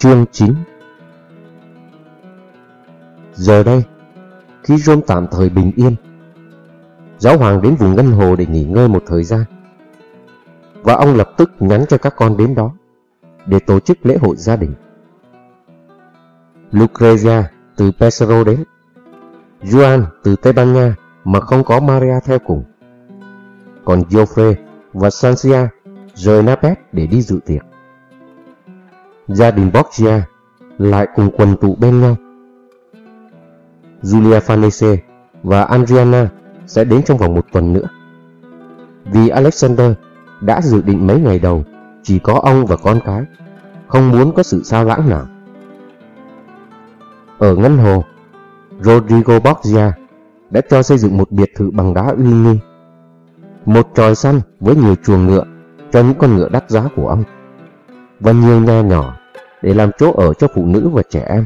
Chương 9 Giờ đây, khi Rome tạm thời bình yên, giáo hoàng đến vùng Ngân Hồ để nghỉ ngơi một thời gian. Và ông lập tức nhắn cho các con đến đó để tổ chức lễ hội gia đình. Lucrezia từ Pesaro đến, Juan từ Tây Ban Nha mà không có Maria theo cùng. Còn Geoffrey và Sancia rời Naples để đi dự tiệc. Gia đình Borgia lại cùng quần tụ bên nhau. Julia Farnese và Adriana sẽ đến trong vòng một tuần nữa. Vì Alexander đã dự định mấy ngày đầu chỉ có ông và con cái, không muốn có sự sao lãng nào. Ở Ngân Hồ, Rodrigo Borgia đã cho xây dựng một biệt thự bằng đá uy nghi. Một tròi săn với nhiều chuồng ngựa cho những con ngựa đắt giá của ông. Và nhiều nhà nhỏ để làm chỗ ở cho phụ nữ và trẻ em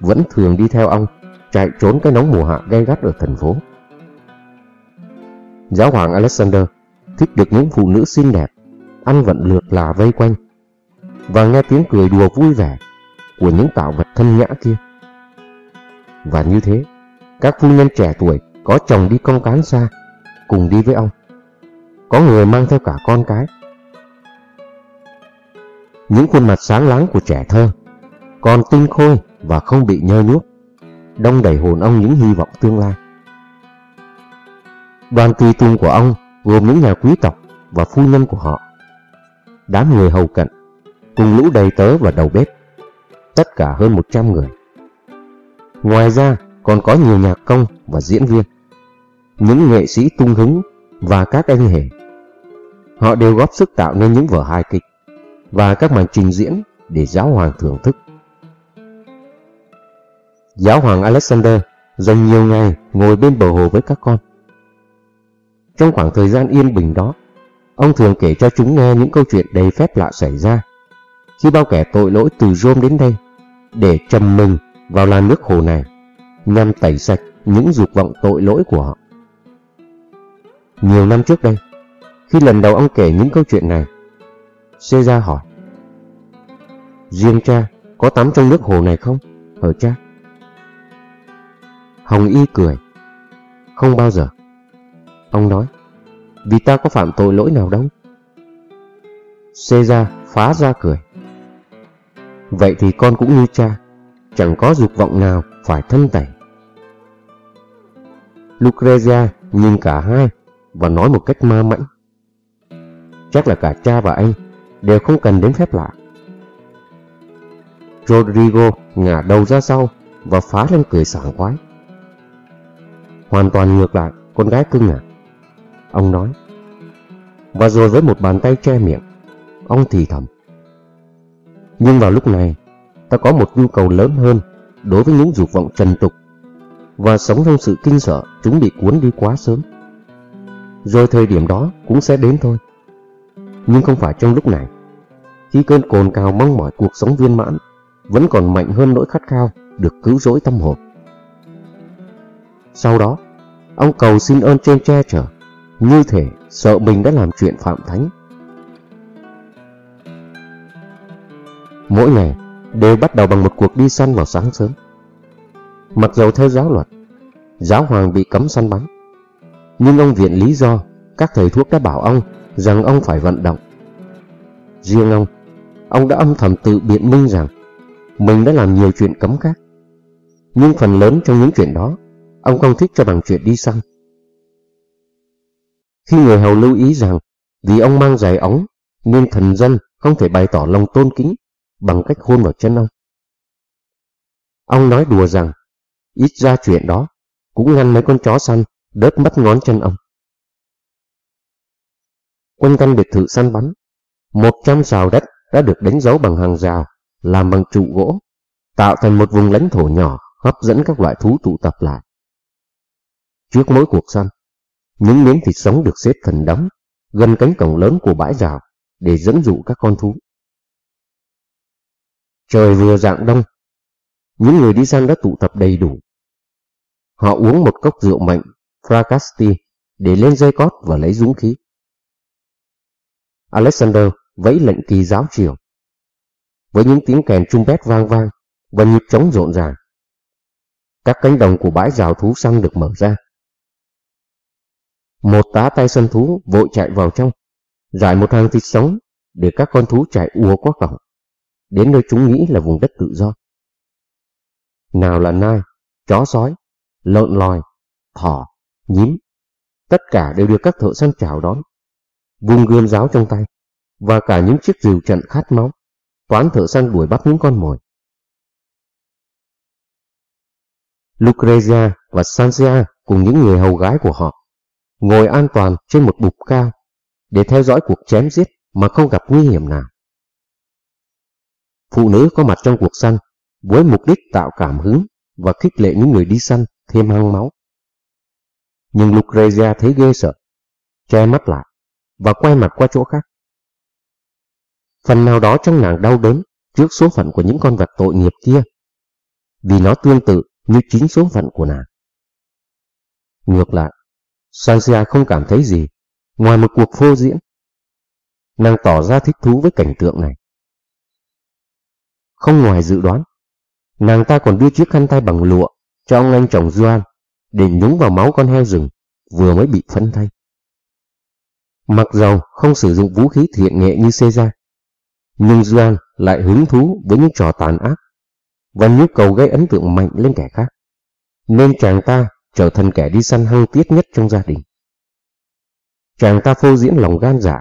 vẫn thường đi theo ông chạy trốn cái nóng mùa hạ gay gắt ở thành phố. Giáo hoàng Alexander thích được những phụ nữ xinh đẹp, ăn vận lượt là vây quanh và nghe tiếng cười đùa vui vẻ của những tạo vật thân nhã kia. Và như thế, các phu nhân trẻ tuổi có chồng đi công cán xa, cùng đi với ông. Có người mang theo cả con cái. Những khuôn mặt sáng láng của trẻ thơ, còn tinh khôi và không bị nhơ nhuốc, đông đầy hồn ông những hy vọng tương lai. Đoàn tùy tùng của ông gồm những nhà quý tộc và phu nhân của họ. Đám người hầu cận, cùng lũ đầy tớ và đầu bếp, tất cả hơn 100 người. Ngoài ra còn có nhiều nhạc công và diễn viên, những nghệ sĩ tung hứng và các anh hề. Họ đều góp sức tạo nên những vở hài kịch và các màn trình diễn để giáo hoàng thưởng thức. Giáo hoàng Alexander dành nhiều ngày ngồi bên bờ hồ với các con. Trong khoảng thời gian yên bình đó, ông thường kể cho chúng nghe những câu chuyện đầy phép lạ xảy ra khi bao kẻ tội lỗi từ Rome đến đây để trầm mình vào làn nước hồ này nhằm tẩy sạch những dục vọng tội lỗi của họ. Nhiều năm trước đây, khi lần đầu ông kể những câu chuyện này, Caesar hỏi. Riêng cha có tắm trong nước hồ này không? Hở cha? Hồng Y cười. Không bao giờ. Ông nói, Vì ta có phạm tội lỗi nào đâu. Caesar phá ra cười. Vậy thì con cũng như cha, Chẳng có dục vọng nào phải thân tẩy. Lucrezia nhìn cả hai Và nói một cách ma mãnh. Chắc là cả cha và anh Đều không cần đến phép lạ. Rodrigo ngả đầu ra sau Và phá lên cười sảng khoái. Hoàn toàn ngược lại, Con gái cưng à? Ông nói. Và rồi với một bàn tay che miệng, Ông thì thầm. Nhưng vào lúc này, Ta có một nhu cầu lớn hơn Đối với những dục vọng trần tục Và sống trong sự kinh sợ Chúng bị cuốn đi quá sớm. Rồi thời điểm đó cũng sẽ đến thôi. Nhưng không phải trong lúc này. Khi cơn cồn cào mong mỏi cuộc sống viên mãn Vẫn còn mạnh hơn nỗi khát khao Được cứu rỗi tâm hồn sau đó, ông cầu xin ơn trên che chở, như thể sợ mình đã làm chuyện phạm thánh. Mỗi ngày đều bắt đầu bằng một cuộc đi săn vào sáng sớm. Mặc dầu theo giáo luật, giáo hoàng bị cấm săn bắn, nhưng ông viện lý do các thầy thuốc đã bảo ông rằng ông phải vận động. Riêng ông, ông đã âm thầm tự biện minh rằng mình đã làm nhiều chuyện cấm khác. Nhưng phần lớn trong những chuyện đó Ông không thích cho bằng chuyện đi săn. Khi người hầu lưu ý rằng vì ông mang giày ống nên thần dân không thể bày tỏ lòng tôn kính bằng cách hôn vào chân ông. Ông nói đùa rằng ít ra chuyện đó cũng ngăn mấy con chó săn đớt mất ngón chân ông. Quanh căn biệt thự săn bắn, một trăm xào đất đã được đánh dấu bằng hàng rào làm bằng trụ gỗ, tạo thành một vùng lãnh thổ nhỏ hấp dẫn các loại thú tụ tập lại. Trước mỗi cuộc săn, những miếng thịt sống được xếp thành đống gần cánh cổng lớn của bãi rào để dẫn dụ các con thú. Trời vừa dạng đông, những người đi săn đã tụ tập đầy đủ. Họ uống một cốc rượu mạnh, Fracasti, để lên dây cót và lấy dũng khí. Alexander vẫy lệnh kỳ giáo triều. với những tiếng kèn trung bét vang vang và nhịp trống rộn ràng. Các cánh đồng của bãi rào thú săn được mở ra. Một tá tay săn thú vội chạy vào trong, giải một hàng thịt sống để các con thú chạy ùa qua cổng, đến nơi chúng nghĩ là vùng đất tự do. Nào là nai, chó sói, lợn lòi, thỏ, nhím, tất cả đều được các thợ săn chào đón, vung gươm giáo trong tay, và cả những chiếc rìu trận khát máu, toán thợ săn đuổi bắt những con mồi. Lucrezia và Sanzia cùng những người hầu gái của họ ngồi an toàn trên một bục cao để theo dõi cuộc chém giết mà không gặp nguy hiểm nào. Phụ nữ có mặt trong cuộc săn với mục đích tạo cảm hứng và khích lệ những người đi săn thêm hăng máu. Nhưng Lucrezia thấy ghê sợ, che mắt lại và quay mặt qua chỗ khác. Phần nào đó trong nàng đau đớn trước số phận của những con vật tội nghiệp kia, vì nó tương tự như chính số phận của nàng. Ngược lại, Sansia không cảm thấy gì ngoài một cuộc phô diễn. Nàng tỏ ra thích thú với cảnh tượng này. Không ngoài dự đoán, nàng ta còn đưa chiếc khăn tay bằng lụa cho ông anh chồng Duan để nhúng vào máu con heo rừng vừa mới bị phân thay. Mặc dầu không sử dụng vũ khí thiện nghệ như Caesar, nhưng Gian lại hứng thú với những trò tàn ác và nhu cầu gây ấn tượng mạnh lên kẻ khác, nên chàng ta trở thành kẻ đi săn hăng tiết nhất trong gia đình. Chàng ta phô diễn lòng gan dạ,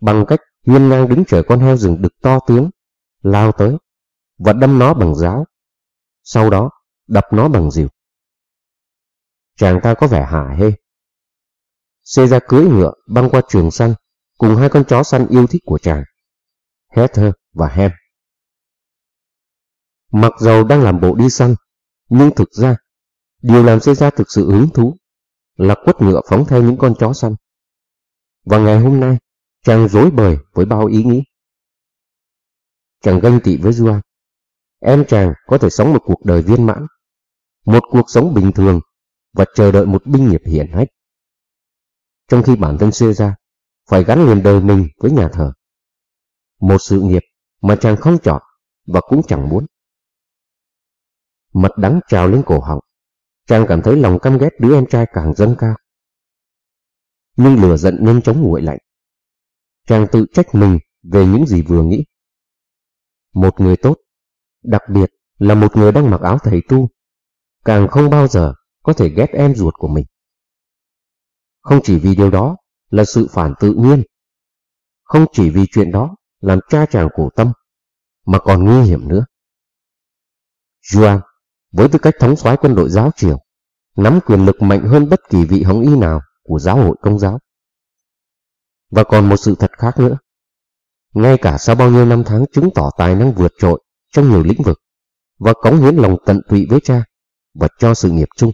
bằng cách hiên ngang đứng chờ con heo rừng đực to tiếng lao tới và đâm nó bằng giáo, sau đó đập nó bằng rìu. Chàng ta có vẻ hả hê. Xê ra cưới ngựa băng qua trường săn cùng hai con chó săn yêu thích của chàng, Heather và Hem. Mặc dầu đang làm bộ đi săn, nhưng thực ra, điều làm Xê ra thực sự hứng thú là quất ngựa phóng theo những con chó săn. Và ngày hôm nay, chàng dối bời với bao ý nghĩ. Chàng ganh tị với Duan. Em chàng có thể sống một cuộc đời viên mãn, một cuộc sống bình thường và chờ đợi một binh nghiệp hiển hách. Trong khi bản thân xê ra, phải gắn liền đời mình với nhà thờ. Một sự nghiệp mà chàng không chọn và cũng chẳng muốn. Mật đắng trào lên cổ họng, chàng cảm thấy lòng căm ghét đứa em trai càng dâng cao. Nhưng lửa giận nhanh chóng nguội lạnh. Chàng tự trách mình về những gì vừa nghĩ. Một người tốt, đặc biệt là một người đang mặc áo thầy tu, càng không bao giờ có thể ghét em ruột của mình. Không chỉ vì điều đó là sự phản tự nhiên, không chỉ vì chuyện đó làm cha chàng cổ tâm, mà còn nguy hiểm nữa. Juan, với tư cách thống soái quân đội giáo triều, nắm quyền lực mạnh hơn bất kỳ vị hồng y nào của giáo hội công giáo. Và còn một sự thật khác nữa. Ngay cả sau bao nhiêu năm tháng chứng tỏ tài năng vượt trội trong nhiều lĩnh vực và cống hiến lòng tận tụy với cha và cho sự nghiệp chung.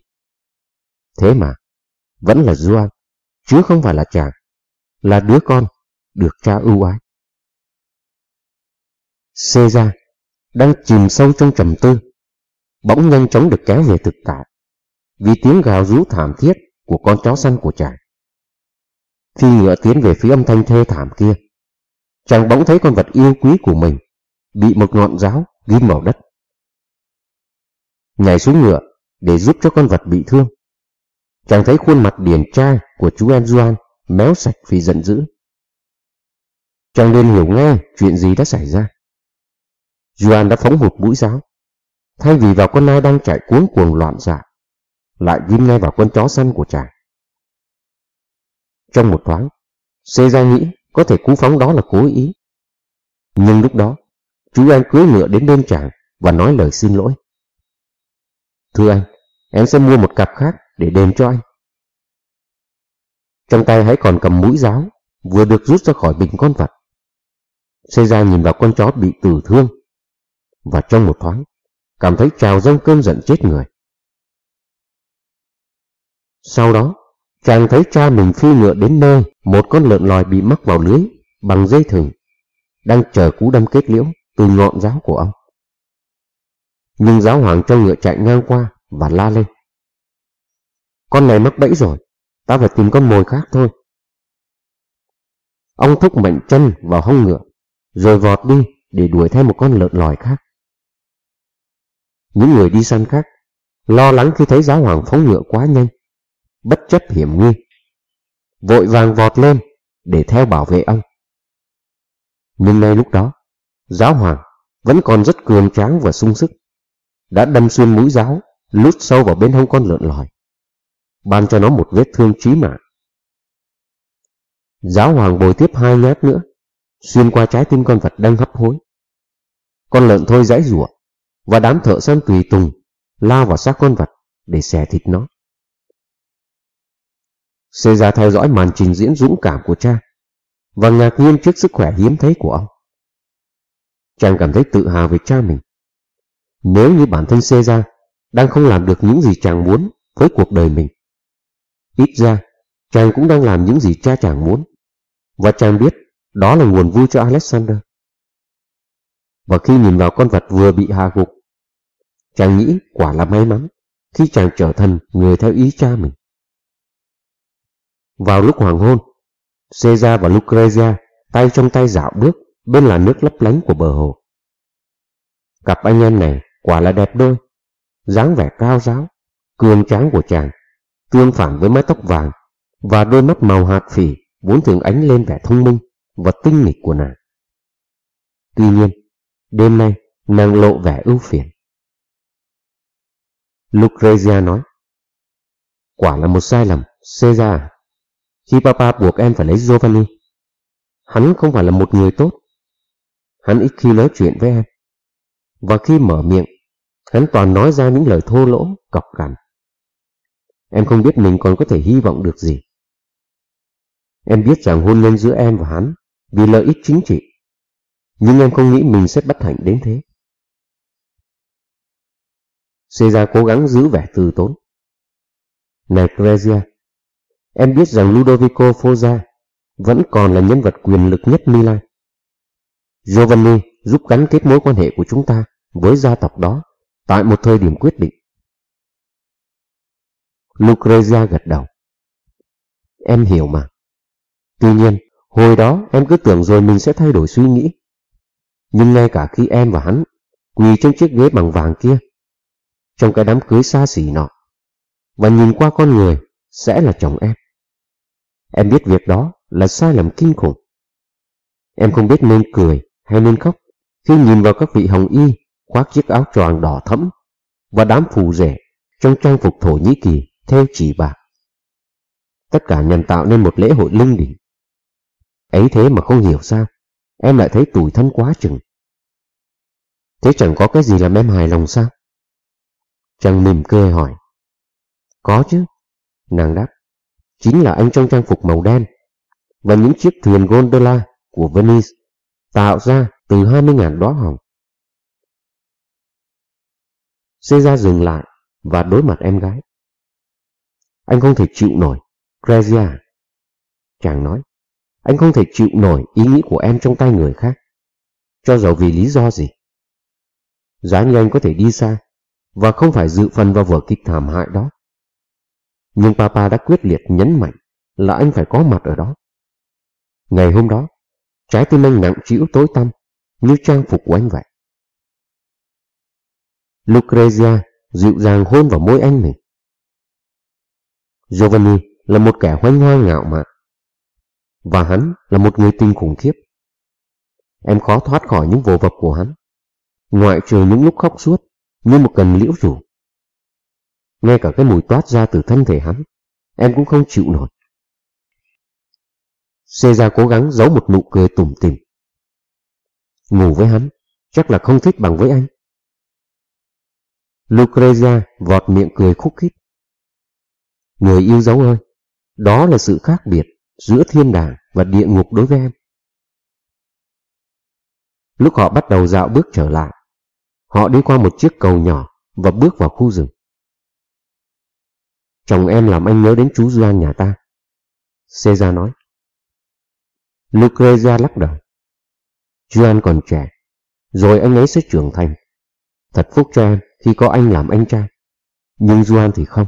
Thế mà, vẫn là Duan, chứ không phải là chàng, là đứa con được cha ưu ái. Caesar đang chìm sâu trong trầm tư, bỗng nhanh chóng được kéo về thực tại vì tiếng gào rú thảm thiết của con chó săn của chàng. Khi ngựa tiến về phía âm thanh thê thảm kia, chàng bỗng thấy con vật yêu quý của mình bị một ngọn giáo ghim vào đất. Nhảy xuống ngựa để giúp cho con vật bị thương. Chàng thấy khuôn mặt điển trai của chú em Duan méo sạch vì giận dữ. Chàng nên hiểu ngay chuyện gì đã xảy ra. Duan đã phóng hụt mũi giáo. Thay vì vào con nai đang chạy cuống cuồng loạn xạ, lại ghim ngay vào con chó săn của chàng. Trong một thoáng, Xê ra nghĩ có thể cú phóng đó là cố ý. Nhưng lúc đó, chú anh cưới ngựa đến bên chàng và nói lời xin lỗi. Thưa anh, em sẽ mua một cặp khác để đền cho anh. Trong tay hãy còn cầm mũi giáo, vừa được rút ra khỏi bình con vật. Xê ra nhìn vào con chó bị tử thương, và trong một thoáng, cảm thấy trào dâng cơn giận chết người. Sau đó, chàng thấy cha mình phi ngựa đến nơi một con lợn lòi bị mắc vào lưới bằng dây thừng, đang chờ cú đâm kết liễu từ ngọn giáo của ông. Nhưng giáo hoàng cho ngựa chạy ngang qua và la lên. Con này mắc bẫy rồi, ta phải tìm con mồi khác thôi. Ông thúc mạnh chân vào hông ngựa, rồi vọt đi để đuổi theo một con lợn lòi khác. Những người đi săn khác lo lắng khi thấy giáo hoàng phóng ngựa quá nhanh, bất chấp hiểm nguy, vội vàng vọt lên để theo bảo vệ ông. Nhưng ngay lúc đó, giáo hoàng vẫn còn rất cường tráng và sung sức, đã đâm xuyên mũi giáo, lút sâu vào bên hông con lợn lòi, ban cho nó một vết thương chí mạng. Giáo hoàng bồi tiếp hai nhát nữa, xuyên qua trái tim con vật đang hấp hối. Con lợn thôi dãy rủa và đám thợ săn tùy tùng lao vào xác con vật để xẻ thịt nó. Caesar theo dõi màn trình diễn dũng cảm của cha và ngạc nhiên trước sức khỏe hiếm thấy của ông. Chàng cảm thấy tự hào về cha mình. Nếu như bản thân Caesar đang không làm được những gì chàng muốn với cuộc đời mình, ít ra chàng cũng đang làm những gì cha chàng muốn, và chàng biết đó là nguồn vui cho Alexander. Và khi nhìn vào con vật vừa bị hạ gục, chàng nghĩ quả là may mắn khi chàng trở thành người theo ý cha mình. Vào lúc hoàng hôn, Caesar và Lucrezia tay trong tay dạo bước bên làn nước lấp lánh của bờ hồ. Cặp anh em này quả là đẹp đôi, dáng vẻ cao ráo, cường tráng của chàng, tương phản với mái tóc vàng và đôi mắt màu hạt phỉ vốn thường ánh lên vẻ thông minh và tinh nghịch của nàng. Tuy nhiên, đêm nay nàng lộ vẻ ưu phiền. Lucrezia nói, quả là một sai lầm, Caesar khi papa buộc em phải lấy Giovanni. Hắn không phải là một người tốt. Hắn ít khi nói chuyện với em. Và khi mở miệng, hắn toàn nói ra những lời thô lỗ, cọc cằn. Em không biết mình còn có thể hy vọng được gì. Em biết rằng hôn nhân giữa em và hắn vì lợi ích chính trị. Nhưng em không nghĩ mình sẽ bất hạnh đến thế. Caesar cố gắng giữ vẻ từ tốn. Này Crezia, em biết rằng Ludovico Foggia vẫn còn là nhân vật quyền lực nhất Milan. Giovanni giúp gắn kết mối quan hệ của chúng ta với gia tộc đó tại một thời điểm quyết định. Lucrezia gật đầu. Em hiểu mà. Tuy nhiên, hồi đó em cứ tưởng rồi mình sẽ thay đổi suy nghĩ. Nhưng ngay cả khi em và hắn quỳ trên chiếc ghế bằng vàng kia, trong cái đám cưới xa xỉ nọ, và nhìn qua con người sẽ là chồng em. Em biết việc đó là sai lầm kinh khủng. Em không biết nên cười hay nên khóc khi nhìn vào các vị hồng y khoác chiếc áo choàng đỏ thẫm và đám phù rể trong trang phục Thổ Nhĩ Kỳ theo chỉ bạc. Tất cả nhằm tạo nên một lễ hội linh đình. Ấy thế mà không hiểu sao, em lại thấy tủi thân quá chừng. Thế chẳng có cái gì làm em hài lòng sao? Chàng mỉm cười hỏi. Có chứ, nàng đáp. Chính là anh trong trang phục màu đen và những chiếc thuyền gondola của Venice tạo ra từ 20.000 đóa hồng. Seja dừng lại và đối mặt em gái. Anh không thể chịu nổi, Grezia. Chàng nói, anh không thể chịu nổi ý nghĩ của em trong tay người khác, cho dầu vì lý do gì. Giá như anh có thể đi xa, và không phải dự phần vào vở kịch thảm hại đó. Nhưng Papa đã quyết liệt nhấn mạnh là anh phải có mặt ở đó. Ngày hôm đó, trái tim anh nặng trĩu tối tăm như trang phục của anh vậy. Lucrezia dịu dàng hôn vào môi anh mình. Giovanni là một kẻ hoanh hoang ngạo mạn. Và hắn là một người tinh khủng khiếp. Em khó thoát khỏi những vô vập của hắn. Ngoại trừ những lúc khóc suốt như một cần liễu rủ. Ngay cả cái mùi toát ra từ thân thể hắn, em cũng không chịu nổi. Caesar cố gắng giấu một nụ cười tủm tỉm. Ngủ với hắn, chắc là không thích bằng với anh. Lucrezia vọt miệng cười khúc khích. Người yêu dấu ơi, đó là sự khác biệt giữa thiên đàng và địa ngục đối với em. Lúc họ bắt đầu dạo bước trở lại, họ đi qua một chiếc cầu nhỏ và bước vào khu rừng. Chồng em làm anh nhớ đến chú Doan nhà ta. Cesar nói. Lucrezia lắc đầu. Doan còn trẻ, rồi anh ấy sẽ trưởng thành. Thật phúc cho em khi có anh làm anh trai. Nhưng Doan thì không.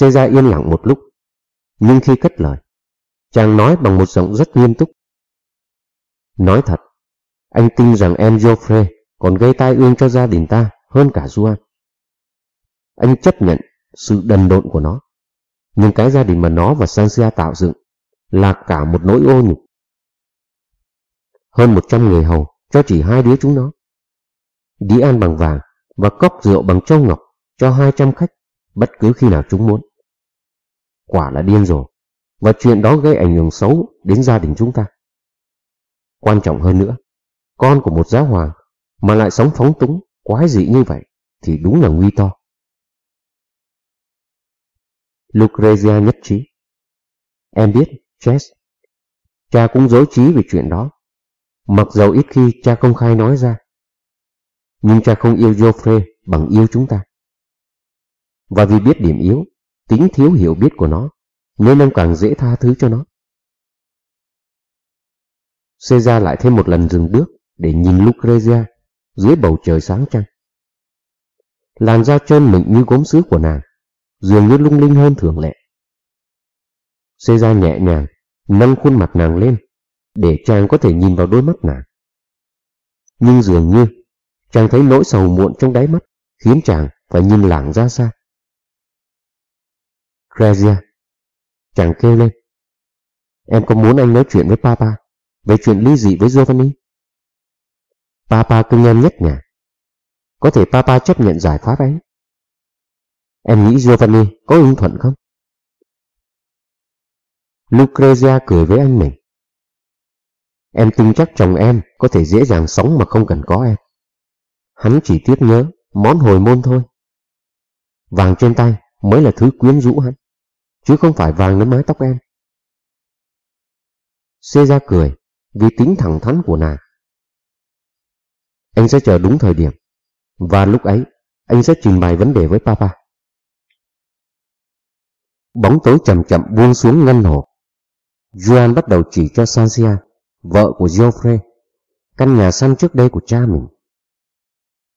Cesar yên lặng một lúc, nhưng khi cất lời, chàng nói bằng một giọng rất nghiêm túc. Nói thật, anh tin rằng em Geoffrey còn gây tai ương cho gia đình ta hơn cả Juan. Anh chấp nhận sự đần độn của nó. Nhưng cái gia đình mà nó và Sansia tạo dựng là cả một nỗi ô nhục. Hơn một trăm người hầu cho chỉ hai đứa chúng nó. đĩa ăn bằng vàng và cốc rượu bằng châu ngọc cho hai trăm khách bất cứ khi nào chúng muốn. Quả là điên rồi, và chuyện đó gây ảnh hưởng xấu đến gia đình chúng ta. Quan trọng hơn nữa, con của một giáo hoàng mà lại sống phóng túng, quái dị như vậy thì đúng là nguy to. Lucrezia nhất trí. Em biết, Jess, cha cũng dối trí về chuyện đó, mặc dầu ít khi cha công khai nói ra. Nhưng cha không yêu Geoffrey bằng yêu chúng ta. Và vì biết điểm yếu, tính thiếu hiểu biết của nó, nên ông càng dễ tha thứ cho nó. Caesar lại thêm một lần dừng bước để nhìn Lucrezia dưới bầu trời sáng trăng. Làn da trơn mịn như gốm sứ của nàng, dường như lung linh hơn thường lệ. Caesar nhẹ nhàng nâng khuôn mặt nàng lên để chàng có thể nhìn vào đôi mắt nàng. Nhưng dường như chàng thấy nỗi sầu muộn trong đáy mắt khiến chàng phải nhìn lảng ra xa. Grazia, chàng kêu lên. Em có muốn anh nói chuyện với Papa về chuyện ly dị với Giovanni? Papa cưng em nhất nhà. Có thể Papa chấp nhận giải pháp ấy. Em nghĩ Giovanni có ưng thuận không? Lucrezia cười với anh mình. Em tin chắc chồng em có thể dễ dàng sống mà không cần có em. Hắn chỉ tiếc nhớ món hồi môn thôi. Vàng trên tay mới là thứ quyến rũ hắn, chứ không phải vàng lên mái tóc em. Xê ra cười vì tính thẳng thắn của nàng. Anh sẽ chờ đúng thời điểm, và lúc ấy anh sẽ trình bày vấn đề với Papa. Bóng tối chậm chậm buông xuống ngân hồ. Joan bắt đầu chỉ cho Sancia, vợ của Geoffrey, căn nhà săn trước đây của cha mình.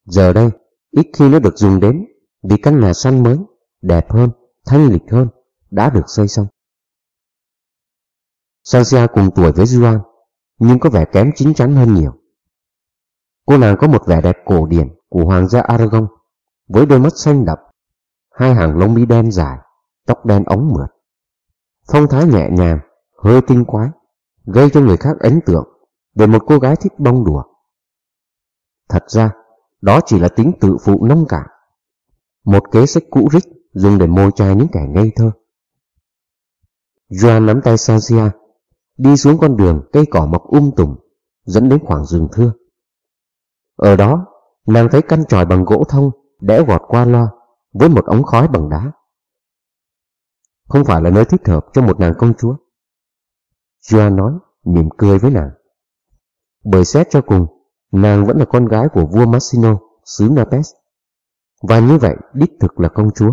Giờ đây, ít khi nó được dùng đến vì căn nhà săn mới, đẹp hơn, thanh lịch hơn, đã được xây xong. Sanxia cùng tuổi với Juan, nhưng có vẻ kém chín chắn hơn nhiều. Cô nàng có một vẻ đẹp cổ điển của hoàng gia Aragon, với đôi mắt xanh đậm, hai hàng lông mi đen dài, tóc đen ống mượt. Phong thái nhẹ nhàng, hơi tinh quái, gây cho người khác ấn tượng về một cô gái thích bông đùa. Thật ra, đó chỉ là tính tự phụ nông cạn. Một kế sách cũ rích dùng để môi trai những kẻ ngây thơ. Joan nắm tay Sansia, đi xuống con đường cây cỏ mọc um tùm, dẫn đến khoảng rừng thưa. Ở đó, nàng thấy căn tròi bằng gỗ thông, đẽo gọt qua loa với một ống khói bằng đá. Không phải là nơi thích hợp cho một nàng công chúa. Joan nói, mỉm cười với nàng. Bởi xét cho cùng, nàng vẫn là con gái của vua Massino, xứ Napes. Và như vậy, đích thực là công chúa.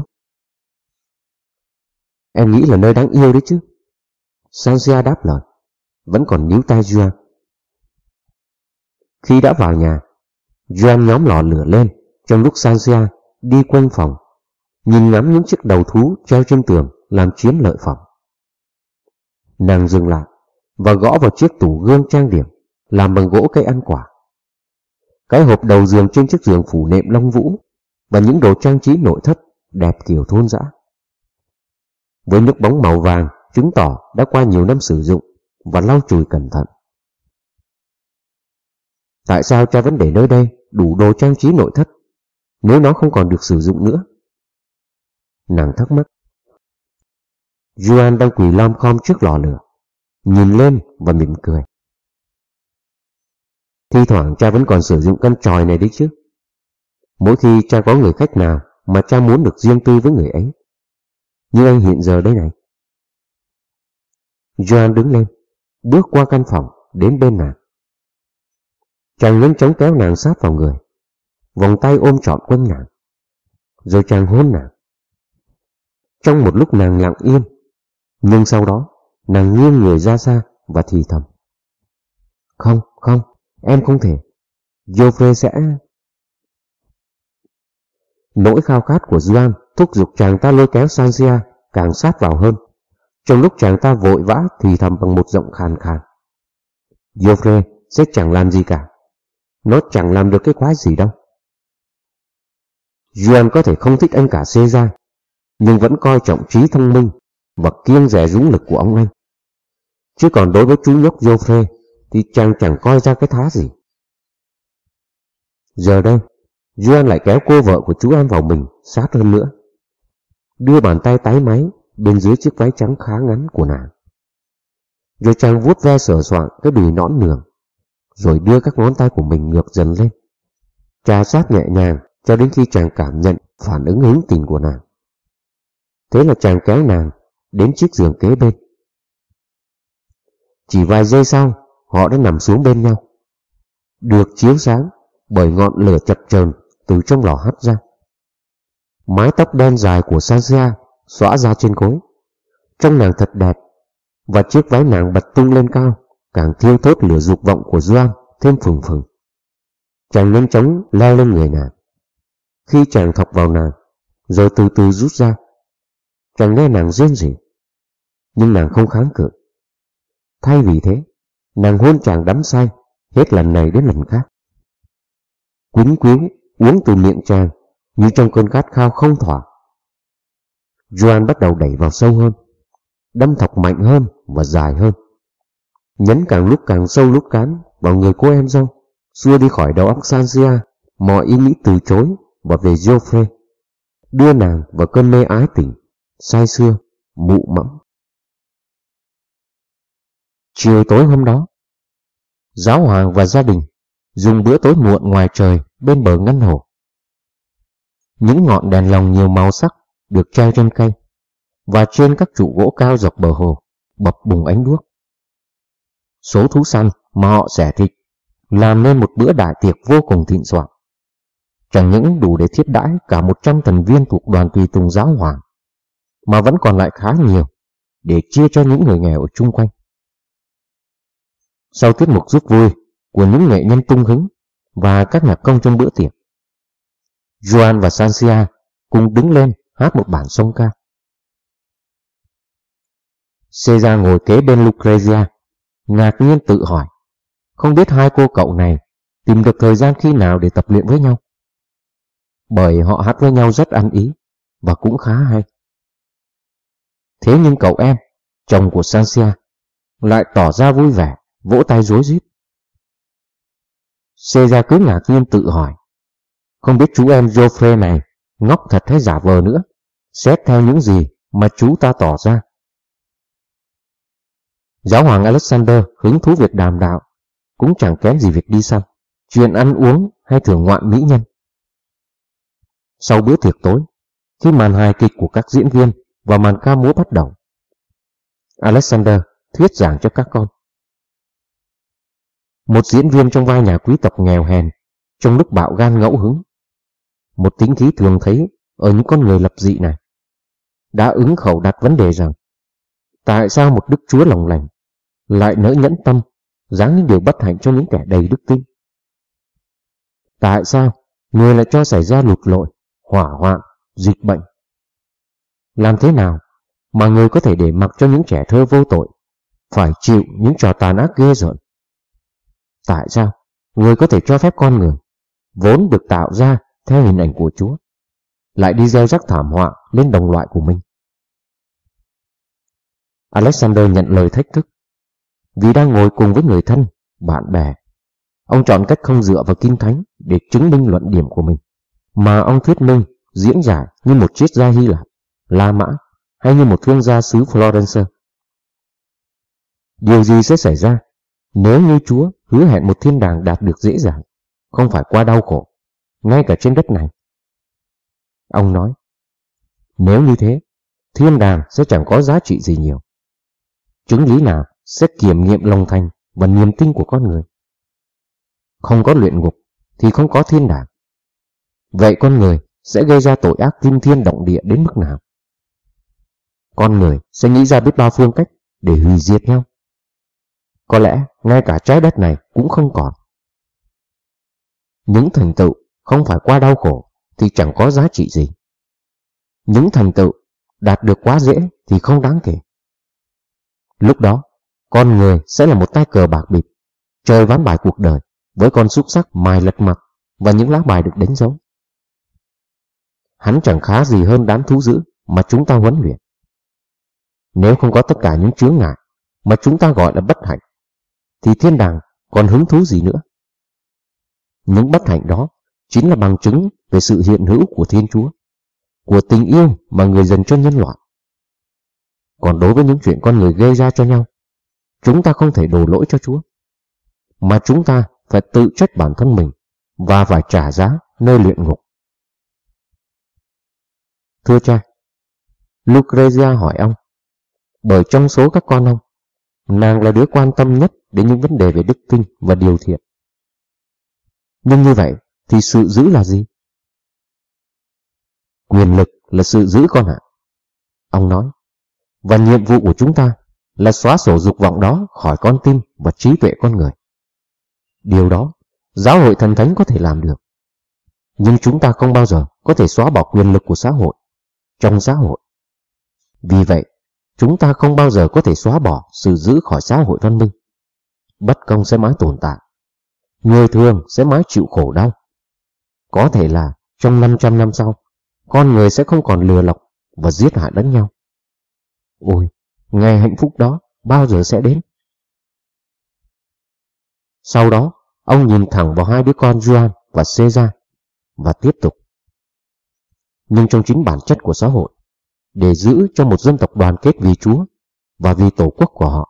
Em nghĩ là nơi đáng yêu đấy chứ. Sanxia đáp lời, vẫn còn níu tay Juan. Khi đã vào nhà, Juan nhóm lò lửa lên trong lúc Sanxia đi quanh phòng, nhìn ngắm những chiếc đầu thú treo trên tường làm chiếm lợi phẩm. Nàng dừng lại và gõ vào chiếc tủ gương trang điểm làm bằng gỗ cây ăn quả. Cái hộp đầu giường trên chiếc giường phủ nệm long vũ và những đồ trang trí nội thất đẹp kiểu thôn dã. Với nước bóng màu vàng chứng tỏ đã qua nhiều năm sử dụng và lau chùi cẩn thận. Tại sao cha vấn đề nơi đây đủ đồ trang trí nội thất nếu nó không còn được sử dụng nữa? Nàng thắc mắc. Juan đang quỳ lom khom trước lò lửa, nhìn lên và mỉm cười. Thi thoảng cha vẫn còn sử dụng căn tròi này đấy chứ. Mỗi khi cha có người khách nào mà cha muốn được riêng tư với người ấy. Như anh hiện giờ đây này. Joan đứng lên, bước qua căn phòng, đến bên nàng. Chàng nhanh chóng kéo nàng sát vào người, vòng tay ôm trọn quanh nàng. Rồi chàng hôn nàng. Trong một lúc nàng lặng yên, nhưng sau đó nàng nghiêng người ra xa và thì thầm. Không, không, em không thể. Joffrey sẽ... Nỗi khao khát của Duan thúc giục chàng ta lôi kéo Sansia càng sát vào hơn. Trong lúc chàng ta vội vã thì thầm bằng một giọng khàn khàn. Joffrey sẽ chẳng làm gì cả. Nó chẳng làm được cái quái gì đâu. Juan có thể không thích anh cả Caesar, nhưng vẫn coi trọng trí thông minh và kiêng rẻ dũng lực của ông anh. Chứ còn đối với chú nhóc Joffre thì chàng chẳng coi ra cái thá gì. Giờ đây, Juan lại kéo cô vợ của chú em vào mình sát hơn nữa. Đưa bàn tay tái máy bên dưới chiếc váy trắng khá ngắn của nàng. Rồi chàng vuốt ve sửa soạn cái đùi nõn nường, rồi đưa các ngón tay của mình ngược dần lên. Trà sát nhẹ nhàng cho đến khi chàng cảm nhận phản ứng hứng tình của nàng. Thế là chàng kéo nàng đến chiếc giường kế bên. Chỉ vài giây sau, họ đã nằm xuống bên nhau. Được chiếu sáng bởi ngọn lửa chập chờn từ trong lò hắt ra. Mái tóc đen dài của Sansia xõa ra trên gối. Trong nàng thật đẹp, và chiếc váy nàng bật tung lên cao, càng thiêu thốt lửa dục vọng của Doan thêm phừng phừng. Chàng nhanh chóng leo lên người nàng. Khi chàng thọc vào nàng, rồi từ từ rút ra, chàng nghe nàng rên rỉ. Nhưng nàng không kháng cự. Thay vì thế, nàng hôn chàng đắm say, hết lần này đến lần khác. Quýnh quýu uống từ miệng chàng như trong cơn khát khao không thỏa. Joan bắt đầu đẩy vào sâu hơn, đâm thọc mạnh hơn và dài hơn. Nhấn càng lúc càng sâu lúc cán vào người cô em dâu, xua đi khỏi đầu óc Sanzia mọi ý nghĩ từ chối và về Geoffrey, đưa nàng vào cơn mê ái tình, say xưa, mụ mẫm. Chiều tối hôm đó, giáo hoàng và gia đình dùng bữa tối muộn ngoài trời bên bờ ngăn hồ. Những ngọn đèn lồng nhiều màu sắc được treo trên cây và trên các trụ gỗ cao dọc bờ hồ bập bùng ánh đuốc. Số thú săn mà họ xẻ thịt làm nên một bữa đại tiệc vô cùng thịnh soạn. Chẳng những đủ để thiết đãi cả 100 thành viên thuộc đoàn tùy tùng giáo hoàng, mà vẫn còn lại khá nhiều để chia cho những người nghèo ở chung quanh. Sau tiết mục giúp vui của những nghệ nhân tung hứng và các nhạc công trong bữa tiệc, Joan và Sancia cùng đứng lên hát một bản song ca. Caesar ngồi kế bên Lucrezia, ngạc nhiên tự hỏi, không biết hai cô cậu này tìm được thời gian khi nào để tập luyện với nhau. Bởi họ hát với nhau rất ăn ý và cũng khá hay. Thế nhưng cậu em, chồng của Sancia, lại tỏ ra vui vẻ, vỗ tay rối rít. Caesar cứ ngạc nhiên tự hỏi, không biết chú em Joffre này ngốc thật hay giả vờ nữa, xét theo những gì mà chú ta tỏ ra. Giáo hoàng Alexander hứng thú việc đàm đạo, cũng chẳng kém gì việc đi săn, chuyện ăn uống hay thưởng ngoạn mỹ nhân. Sau bữa tiệc tối, khi màn hài kịch của các diễn viên và màn ca múa bắt đầu, Alexander thuyết giảng cho các con. Một diễn viên trong vai nhà quý tộc nghèo hèn, trong lúc bạo gan ngẫu hứng, một tính khí thường thấy ở những con người lập dị này, đã ứng khẩu đặt vấn đề rằng tại sao một đức chúa lòng lành lại nỡ nhẫn tâm giáng những điều bất hạnh cho những kẻ đầy đức tin? Tại sao người lại cho xảy ra lụt lội, hỏa hoạn, dịch bệnh? Làm thế nào mà người có thể để mặc cho những trẻ thơ vô tội phải chịu những trò tàn ác ghê rợn? Tại sao người có thể cho phép con người vốn được tạo ra theo hình ảnh của Chúa lại đi gieo rắc thảm họa lên đồng loại của mình? Alexander nhận lời thách thức vì đang ngồi cùng với người thân, bạn bè. Ông chọn cách không dựa vào kinh thánh để chứng minh luận điểm của mình, mà ông thuyết minh diễn giải như một triết gia Hy Lạp, La Mã hay như một thương gia xứ Florence. Điều gì sẽ xảy ra nếu như Chúa hứa hẹn một thiên đàng đạt được dễ dàng, không phải qua đau khổ, ngay cả trên đất này? Ông nói, nếu như thế, thiên đàng sẽ chẳng có giá trị gì nhiều. Chứng lý nào sẽ kiểm nghiệm lòng thành và niềm tin của con người. Không có luyện ngục thì không có thiên đàng. Vậy con người sẽ gây ra tội ác kim thiên động địa đến mức nào? Con người sẽ nghĩ ra biết bao phương cách để hủy diệt nhau. Có lẽ ngay cả trái đất này cũng không còn. Những thành tựu không phải qua đau khổ thì chẳng có giá trị gì. Những thành tựu đạt được quá dễ thì không đáng kể. Lúc đó, con người sẽ là một tay cờ bạc bịp, Chơi ván bài cuộc đời với con xúc sắc mài lật mặt và những lá bài được đánh dấu. Hắn chẳng khá gì hơn đám thú dữ mà chúng ta huấn luyện. Nếu không có tất cả những chướng ngại mà chúng ta gọi là bất hạnh, thì thiên đàng còn hứng thú gì nữa? Những bất hạnh đó chính là bằng chứng về sự hiện hữu của Thiên Chúa, của tình yêu mà người dành cho nhân loại. Còn đối với những chuyện con người gây ra cho nhau, chúng ta không thể đổ lỗi cho Chúa, mà chúng ta phải tự trách bản thân mình và phải trả giá nơi luyện ngục. Thưa cha, Lucrezia hỏi ông, bởi trong số các con ông, nàng là đứa quan tâm nhất đến những vấn đề về đức tin và điều thiện. Nhưng như vậy thì sự giữ là gì? Quyền lực là sự giữ con ạ. Ông nói, và nhiệm vụ của chúng ta là xóa sổ dục vọng đó khỏi con tim và trí tuệ con người. Điều đó, giáo hội thần thánh có thể làm được. Nhưng chúng ta không bao giờ có thể xóa bỏ quyền lực của xã hội, trong xã hội. Vì vậy, chúng ta không bao giờ có thể xóa bỏ sự giữ khỏi xã hội văn minh. Bất công sẽ mãi tồn tại. Người thường sẽ mãi chịu khổ đau. Có thể là trong 500 năm sau, con người sẽ không còn lừa lọc và giết hại lẫn nhau. Ôi, ngày hạnh phúc đó bao giờ sẽ đến? Sau đó, ông nhìn thẳng vào hai đứa con Juan và Cesar và tiếp tục. Nhưng trong chính bản chất của xã hội, để giữ cho một dân tộc đoàn kết vì Chúa và vì tổ quốc của họ.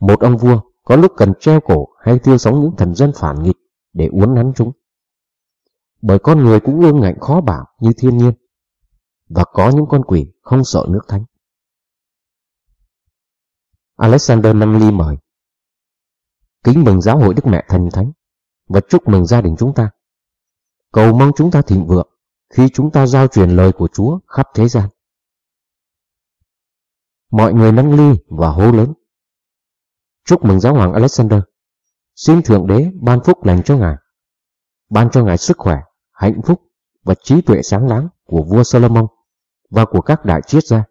Một ông vua có lúc cần treo cổ hay thiêu sống những thần dân phản nghịch để uốn nắn chúng. Bởi con người cũng ương ngạnh khó bảo như thiên nhiên, và có những con quỷ không sợ nước thánh. Alexander Manly mời Kính mừng giáo hội Đức Mẹ Thần Thánh và chúc mừng gia đình chúng ta. Cầu mong chúng ta thịnh vượng khi chúng ta giao truyền lời của Chúa khắp thế gian. Mọi người nâng ly và hô lớn. Chúc mừng giáo hoàng Alexander. Xin Thượng Đế ban phúc lành cho ngài. Ban cho ngài sức khỏe, hạnh phúc và trí tuệ sáng láng của vua Solomon và của các đại triết gia.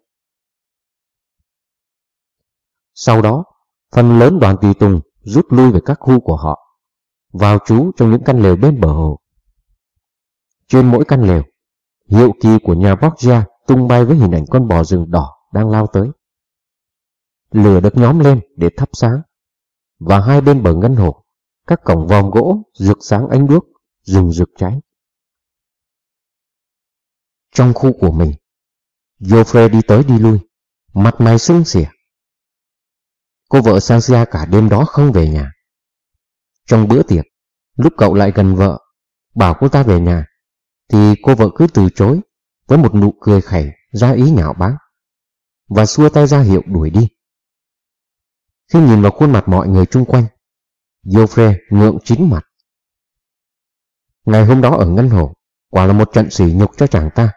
Sau đó, phần lớn đoàn tùy tùng rút lui về các khu của họ, vào trú trong những căn lều bên bờ hồ. Trên mỗi căn lều, hiệu kỳ của nhà Borgia tung bay với hình ảnh con bò rừng đỏ đang lao tới. Lửa được nhóm lên để thắp sáng, và hai bên bờ ngân hồ, các cổng vòm gỗ rực sáng ánh đuốc, rừng rực cháy. Trong khu của mình, Joffre đi tới đi lui, mặt mày sưng xỉa. Cô vợ Sansia cả đêm đó không về nhà. Trong bữa tiệc, lúc cậu lại gần vợ, bảo cô ta về nhà, thì cô vợ cứ từ chối với một nụ cười khẩy ra ý nhạo báng và xua tay ra hiệu đuổi đi. Khi nhìn vào khuôn mặt mọi người chung quanh, Joffre ngượng chín mặt. Ngày hôm đó ở Ngân Hồ, quả là một trận sỉ nhục cho chàng ta.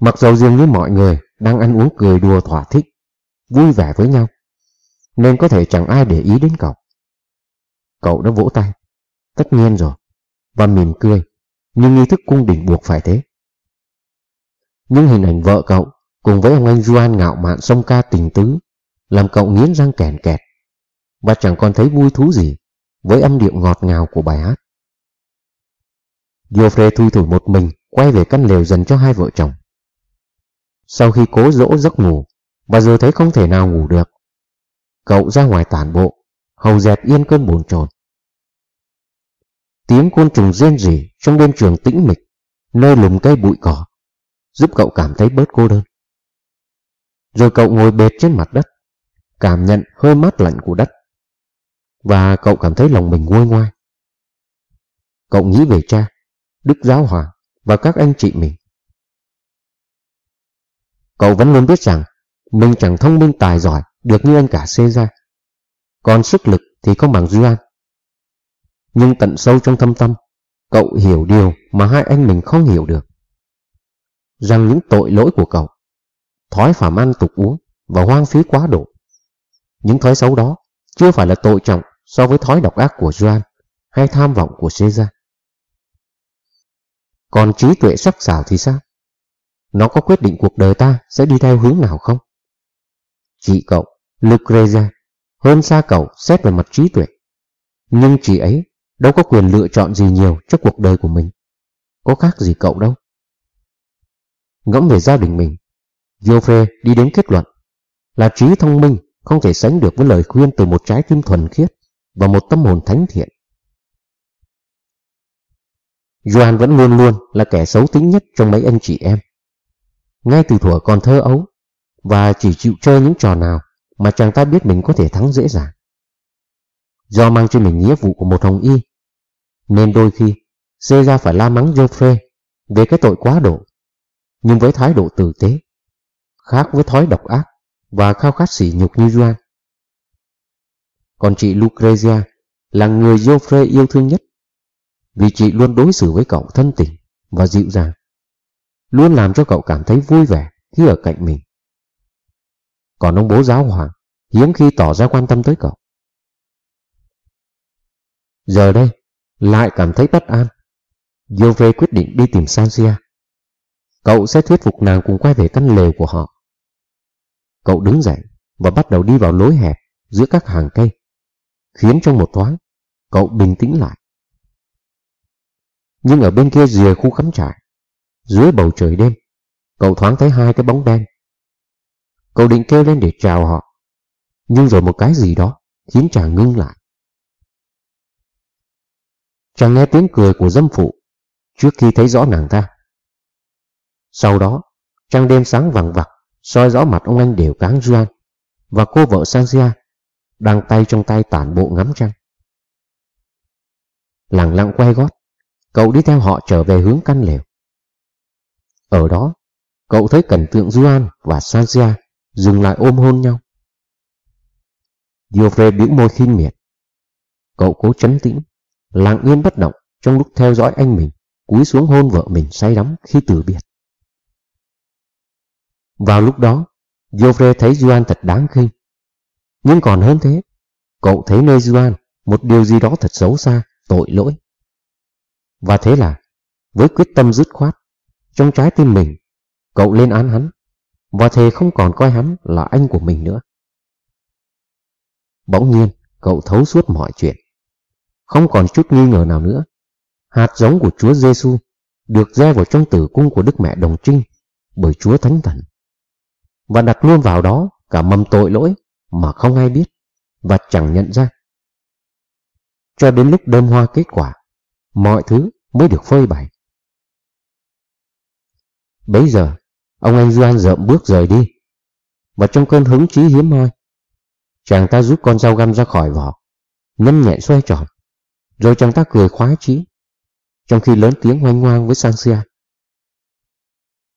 Mặc dầu dường như mọi người đang ăn uống cười đùa thỏa thích, vui vẻ với nhau, nên có thể chẳng ai để ý đến cậu. Cậu đã vỗ tay, tất nhiên rồi, và mỉm cười, nhưng nghi thức cung đình buộc phải thế. Nhưng hình ảnh vợ cậu cùng với ông anh Juan ngạo mạn sông ca tình tứ làm cậu nghiến răng kèn kẹt và chẳng còn thấy vui thú gì với âm điệu ngọt ngào của bài hát. Geoffrey thui thủi một mình quay về căn lều dần cho hai vợ chồng. Sau khi cố dỗ giấc ngủ và giờ thấy không thể nào ngủ được, cậu ra ngoài tản bộ, hầu dẹp yên cơn bồn chồn. Tiếng côn trùng rên rỉ trong đêm trường tĩnh mịch, nơi lùm cây bụi cỏ, giúp cậu cảm thấy bớt cô đơn. Rồi cậu ngồi bệt trên mặt đất, cảm nhận hơi mát lạnh của đất. Và cậu cảm thấy lòng mình nguôi ngoai. Cậu nghĩ về cha, Đức Giáo Hoàng và các anh chị mình. Cậu vẫn luôn biết rằng mình chẳng thông minh tài giỏi được như anh cả Caesar. Còn sức lực thì không bằng Duy An. Nhưng tận sâu trong thâm tâm, cậu hiểu điều mà hai anh mình không hiểu được. Rằng những tội lỗi của cậu, thói phạm ăn tục uống và hoang phí quá độ. Những thói xấu đó chưa phải là tội trọng so với thói độc ác của Joan hay tham vọng của Caesar. Còn trí tuệ sắc sảo thì sao? Nó có quyết định cuộc đời ta sẽ đi theo hướng nào không? Chị cậu, Lucrezia, hơn xa cậu xét về mặt trí tuệ, Nhưng chị ấy đâu có quyền lựa chọn gì nhiều cho cuộc đời của mình. Có khác gì cậu đâu. Ngẫm về gia đình mình, Geoffrey đi đến kết luận là trí thông minh không thể sánh được với lời khuyên từ một trái tim thuần khiết và một tâm hồn thánh thiện. Joan vẫn luôn luôn là kẻ xấu tính nhất trong mấy anh chị em. Ngay từ thuở còn thơ ấu, và chỉ chịu chơi những trò nào mà chàng ta biết mình có thể thắng dễ dàng. Do mang trên mình nghĩa vụ của một hồng y, nên đôi khi Caesar phải la mắng Geoffrey về cái tội quá độ, nhưng với thái độ tử tế, khác với thói độc ác và khao khát sỉ nhục như Joan. Còn chị Lucrezia là người Geoffrey yêu thương nhất, vì chị luôn đối xử với cậu thân tình và dịu dàng, luôn làm cho cậu cảm thấy vui vẻ khi ở cạnh mình. Còn ông bố giáo hoàng hiếm khi tỏ ra quan tâm tới cậu. Giờ đây, lại cảm thấy bất an. Geoffrey quyết định đi tìm Sansia. Cậu sẽ thuyết phục nàng cùng quay về căn lều của họ. Cậu đứng dậy và bắt đầu đi vào lối hẹp giữa các hàng cây, khiến trong một thoáng, cậu bình tĩnh lại. Nhưng ở bên kia rìa khu cắm trại, dưới bầu trời đêm, cậu thoáng thấy hai cái bóng đen. Cậu định kêu lên để chào họ, nhưng rồi một cái gì đó khiến chàng ngưng lại. Chàng nghe tiếng cười của dâm phụ trước khi thấy rõ nàng ta. Sau đó, trăng đêm sáng vàng vặc soi rõ mặt ông anh đều cáng Juan và cô vợ sanxia đang tay trong tay tản bộ ngắm trăng. Lặng lặng quay gót, cậu đi theo họ trở về hướng căn lều. Ở đó, cậu thấy cảnh tượng Juan và sanxia dừng lại ôm hôn nhau. Geoffrey bĩu môi khinh miệt. Cậu cố chấn tĩnh, lặng yên bất động trong lúc theo dõi anh mình cúi xuống hôn vợ mình say đắm khi từ biệt. Vào lúc đó, joffre thấy Juan thật đáng khinh. Nhưng còn hơn thế, cậu thấy nơi Juan một điều gì đó thật xấu xa, tội lỗi. Và thế là, với quyết tâm dứt khoát, trong trái tim mình, cậu lên án hắn, và thề không còn coi hắn là anh của mình nữa. Bỗng nhiên, cậu thấu suốt mọi chuyện. Không còn chút nghi ngờ nào nữa. Hạt giống của Chúa Giêsu được gieo vào trong tử cung của Đức Mẹ Đồng Trinh bởi Chúa Thánh Thần và đặt luôn vào đó cả mầm tội lỗi mà không ai biết và chẳng nhận ra. Cho đến lúc đơm hoa kết quả, mọi thứ mới được phơi bày. Bấy giờ, ông anh Doan rợm bước rời đi, và trong cơn hứng chí hiếm hoi, chàng ta rút con dao găm ra khỏi vỏ, nhanh nhẹn xoay tròn, rồi chàng ta cười khoái chí, trong khi lớn tiếng hoanh ngoang với Sanxia.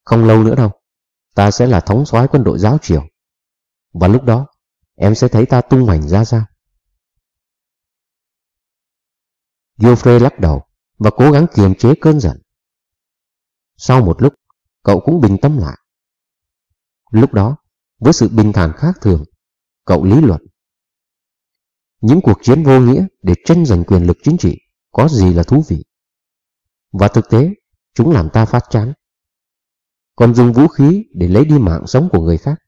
Không lâu nữa đâu, ta sẽ là thống soái quân đội giáo triều. Và lúc đó, em sẽ thấy ta tung hoành ra sao. Geoffrey lắc đầu và cố gắng kiềm chế cơn giận. Sau một lúc, cậu cũng bình tâm lại. Lúc đó, với sự bình thản khác thường, cậu lý luận. Những cuộc chiến vô nghĩa để tranh giành quyền lực chính trị có gì là thú vị. Và thực tế, chúng làm ta phát chán còn dùng vũ khí để lấy đi mạng sống của người khác.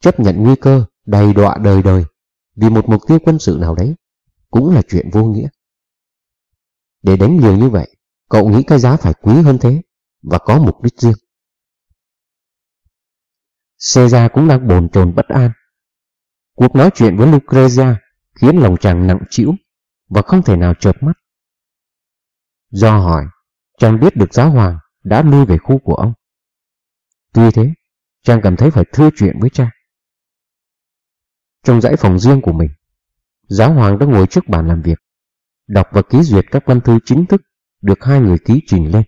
Chấp nhận nguy cơ đầy đọa đời đời vì một mục tiêu quân sự nào đấy cũng là chuyện vô nghĩa. Để đánh liều như vậy, cậu nghĩ cái giá phải quý hơn thế và có mục đích riêng. Caesar cũng đang bồn chồn bất an. Cuộc nói chuyện với Lucrezia khiến lòng chàng nặng trĩu và không thể nào chợp mắt. Do hỏi, chàng biết được giáo hoàng đã lui về khu của ông. Tuy thế, trang cảm thấy phải thưa chuyện với cha. Trong dãy phòng riêng của mình, giáo hoàng đã ngồi trước bàn làm việc, đọc và ký duyệt các văn thư chính thức được hai người ký trình lên.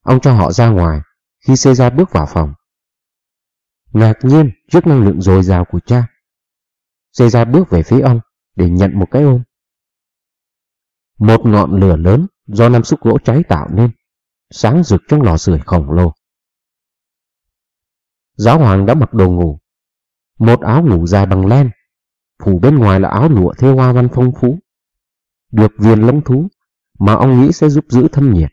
Ông cho họ ra ngoài khi Caesar bước vào phòng. Ngạc nhiên trước năng lượng dồi dào của cha, Caesar bước về phía ông để nhận một cái ôm. Một ngọn lửa lớn do năm xúc gỗ cháy tạo nên, sáng rực trong lò sưởi khổng lồ. Giáo hoàng đã mặc đồ ngủ. Một áo ngủ dài bằng len, phủ bên ngoài là áo lụa thêu hoa văn phong phú. Được viền lông thú mà ông nghĩ sẽ giúp giữ thân nhiệt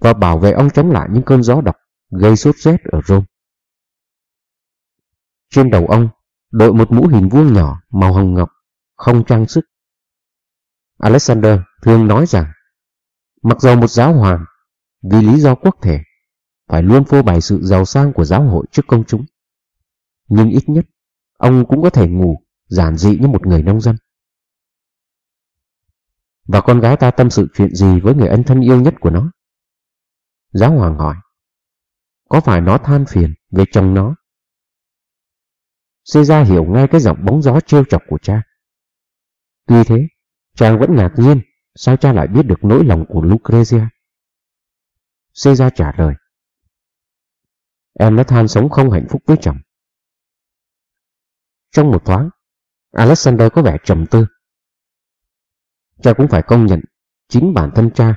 và bảo vệ ông chống lại những cơn gió độc gây sốt rét ở Rome. Trên đầu ông đội một mũ hình vuông nhỏ màu hồng ngọc, không trang sức, Alexander thường nói rằng mặc dầu một giáo hoàng vì lý do quốc thể phải luôn phô bày sự giàu sang của giáo hội trước công chúng. Nhưng ít nhất, ông cũng có thể ngủ giản dị như một người nông dân. Và con gái ta tâm sự chuyện gì với người ân thân yêu nhất của nó? Giáo hoàng hỏi. Có phải nó than phiền về chồng nó? Caesar hiểu ngay cái giọng bóng gió trêu chọc của cha. Tuy thế, chàng vẫn ngạc nhiên sao cha lại biết được nỗi lòng của Lucrezia. Caesar trả lời. Em đã than sống không hạnh phúc với chồng. Trong một thoáng, Alexander có vẻ trầm tư. Cha cũng phải công nhận, chính bản thân cha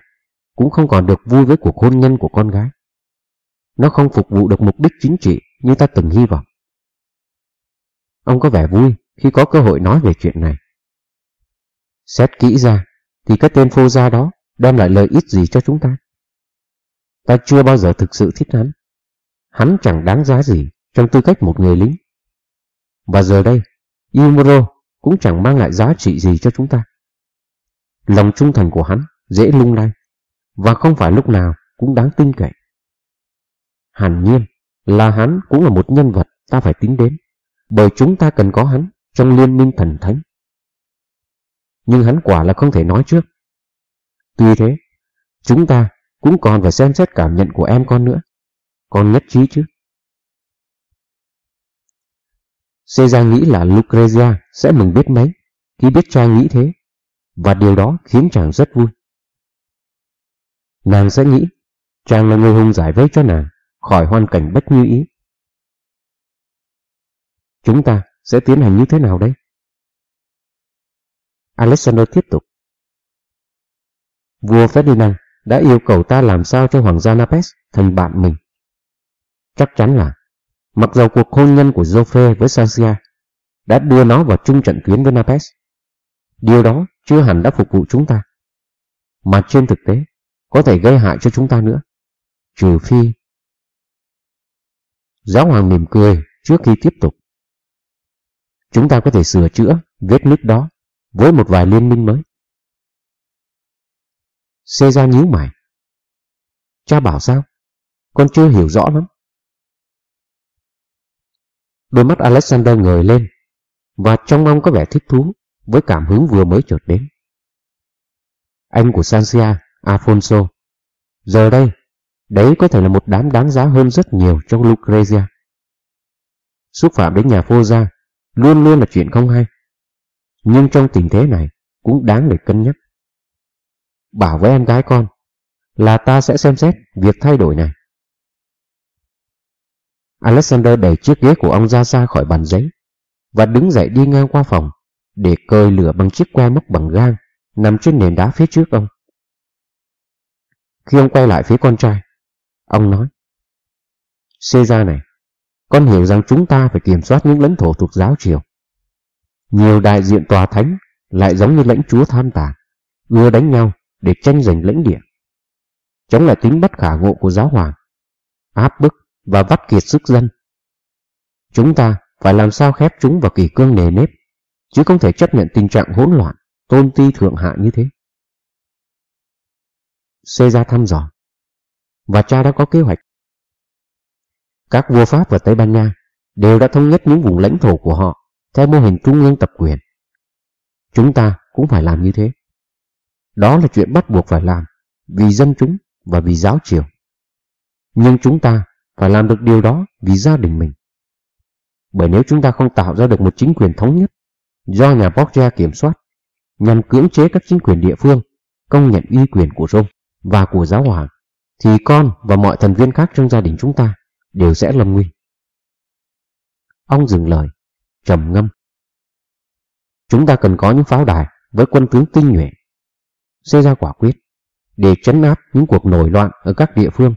cũng không còn được vui với cuộc hôn nhân của con gái. Nó không phục vụ được mục đích chính trị như ta từng hy vọng. Ông có vẻ vui khi có cơ hội nói về chuyện này. Xét kỹ ra, thì cái tên phô gia đó đem lại lợi ích gì cho chúng ta? Ta chưa bao giờ thực sự thích hắn. Hắn chẳng đáng giá gì trong tư cách một người lính. Và giờ đây, Imuro cũng chẳng mang lại giá trị gì cho chúng ta. Lòng trung thành của hắn dễ lung lay và không phải lúc nào cũng đáng tin cậy. Hẳn nhiên là hắn cũng là một nhân vật ta phải tính đến bởi chúng ta cần có hắn trong liên minh thần thánh. Nhưng hắn quả là không thể nói trước. Tuy thế, chúng ta cũng còn phải xem xét cảm nhận của em con nữa. Con nhất trí chứ? Caesar nghĩ là Lucrezia sẽ mừng biết mấy khi biết cho nghĩ thế, và điều đó khiến chàng rất vui. Nàng sẽ nghĩ chàng là người hùng giải vây cho nàng khỏi hoàn cảnh bất như ý. Chúng ta sẽ tiến hành như thế nào đây? Alexander tiếp tục. Vua Ferdinand đã yêu cầu ta làm sao cho Hoàng gia Napes thành bạn mình. Chắc chắn là, mặc dầu cuộc hôn nhân của Joffre với Sansia đã đưa nó vào chung trận tuyến với Napes, điều đó chưa hẳn đã phục vụ chúng ta. Mà trên thực tế, có thể gây hại cho chúng ta nữa. Trừ phi... Giáo hoàng mỉm cười trước khi tiếp tục. Chúng ta có thể sửa chữa vết nứt đó với một vài liên minh mới. Caesar nhíu mày. Cha bảo sao? Con chưa hiểu rõ lắm. Đôi mắt Alexander ngời lên và trong ông có vẻ thích thú với cảm hứng vừa mới chợt đến. Anh của Sancia, Afonso. giờ đây, đấy có thể là một đám đáng giá hơn rất nhiều trong Lucrezia. Xúc phạm đến nhà phô gia luôn luôn là chuyện không hay. Nhưng trong tình thế này cũng đáng để cân nhắc. Bảo với em gái con là ta sẽ xem xét việc thay đổi này. Alexander đẩy chiếc ghế của ông ra xa khỏi bàn giấy và đứng dậy đi ngang qua phòng để cơi lửa bằng chiếc que móc bằng gang nằm trên nền đá phía trước ông. Khi ông quay lại phía con trai, ông nói Caesar này, con hiểu rằng chúng ta phải kiểm soát những lãnh thổ thuộc giáo triều. Nhiều đại diện tòa thánh lại giống như lãnh chúa tham tàn, ưa đánh nhau để tranh giành lãnh địa. Chống lại tính bất khả ngộ của giáo hoàng, áp bức và vắt kiệt sức dân. Chúng ta phải làm sao khép chúng vào kỳ cương nề nếp, chứ không thể chấp nhận tình trạng hỗn loạn, tôn ti thượng hạ như thế. Caesar thăm dò, và cha đã có kế hoạch. Các vua Pháp và Tây Ban Nha đều đã thống nhất những vùng lãnh thổ của họ theo mô hình trung ương tập quyền. Chúng ta cũng phải làm như thế. Đó là chuyện bắt buộc phải làm, vì dân chúng và vì giáo triều. Nhưng chúng ta phải làm được điều đó vì gia đình mình. Bởi nếu chúng ta không tạo ra được một chính quyền thống nhất do nhà Borgia kiểm soát nhằm cưỡng chế các chính quyền địa phương công nhận uy quyền của Rome và của giáo hoàng, thì con và mọi thành viên khác trong gia đình chúng ta đều sẽ lâm nguy. Ông dừng lời, trầm ngâm. Chúng ta cần có những pháo đài với quân tướng tinh nhuệ, xây ra quả quyết để chấn áp những cuộc nổi loạn ở các địa phương,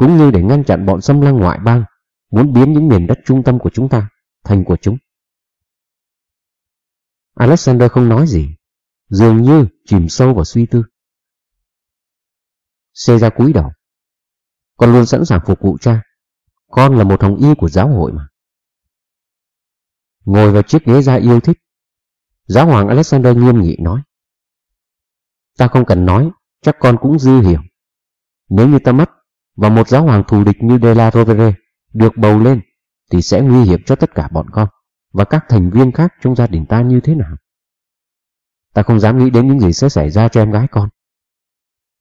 cũng như để ngăn chặn bọn xâm lăng ngoại bang muốn biến những miền đất trung tâm của chúng ta thành của chúng. Alexander không nói gì, dường như chìm sâu vào suy tư. Xê ra cúi đầu. Con luôn sẵn sàng phục vụ cha. Con là một hồng y của giáo hội mà. Ngồi vào chiếc ghế da yêu thích. Giáo hoàng Alexander nghiêm nghị nói. Ta không cần nói, chắc con cũng dư hiểu. Nếu như ta mất, và một giáo hoàng thù địch như De La Rovere được bầu lên, thì sẽ nguy hiểm cho tất cả bọn con và các thành viên khác trong gia đình ta như thế nào. Ta không dám nghĩ đến những gì sẽ xảy ra cho em gái con.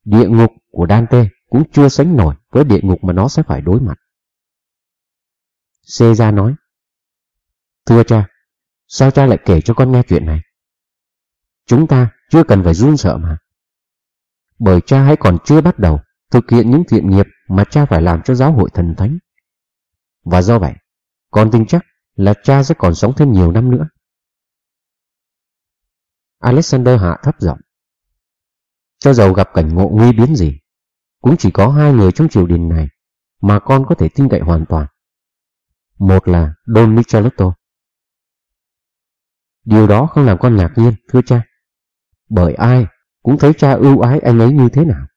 Địa ngục của Dante cũng chưa sánh nổi với địa ngục mà nó sẽ phải đối mặt. Caesar nói, Thưa cha, sao cha lại kể cho con nghe chuyện này? Chúng ta chưa cần phải run sợ mà. Bởi cha hãy còn chưa bắt đầu thực hiện những thiện nghiệp mà cha phải làm cho giáo hội thần thánh. Và do vậy, con tin chắc là cha sẽ còn sống thêm nhiều năm nữa. Alexander hạ thấp giọng. Cho dầu gặp cảnh ngộ nguy biến gì, cũng chỉ có hai người trong triều đình này mà con có thể tin cậy hoàn toàn. Một là Don Michelotto. Điều đó không làm con ngạc nhiên, thưa cha. Bởi ai cũng thấy cha ưu ái anh ấy như thế nào.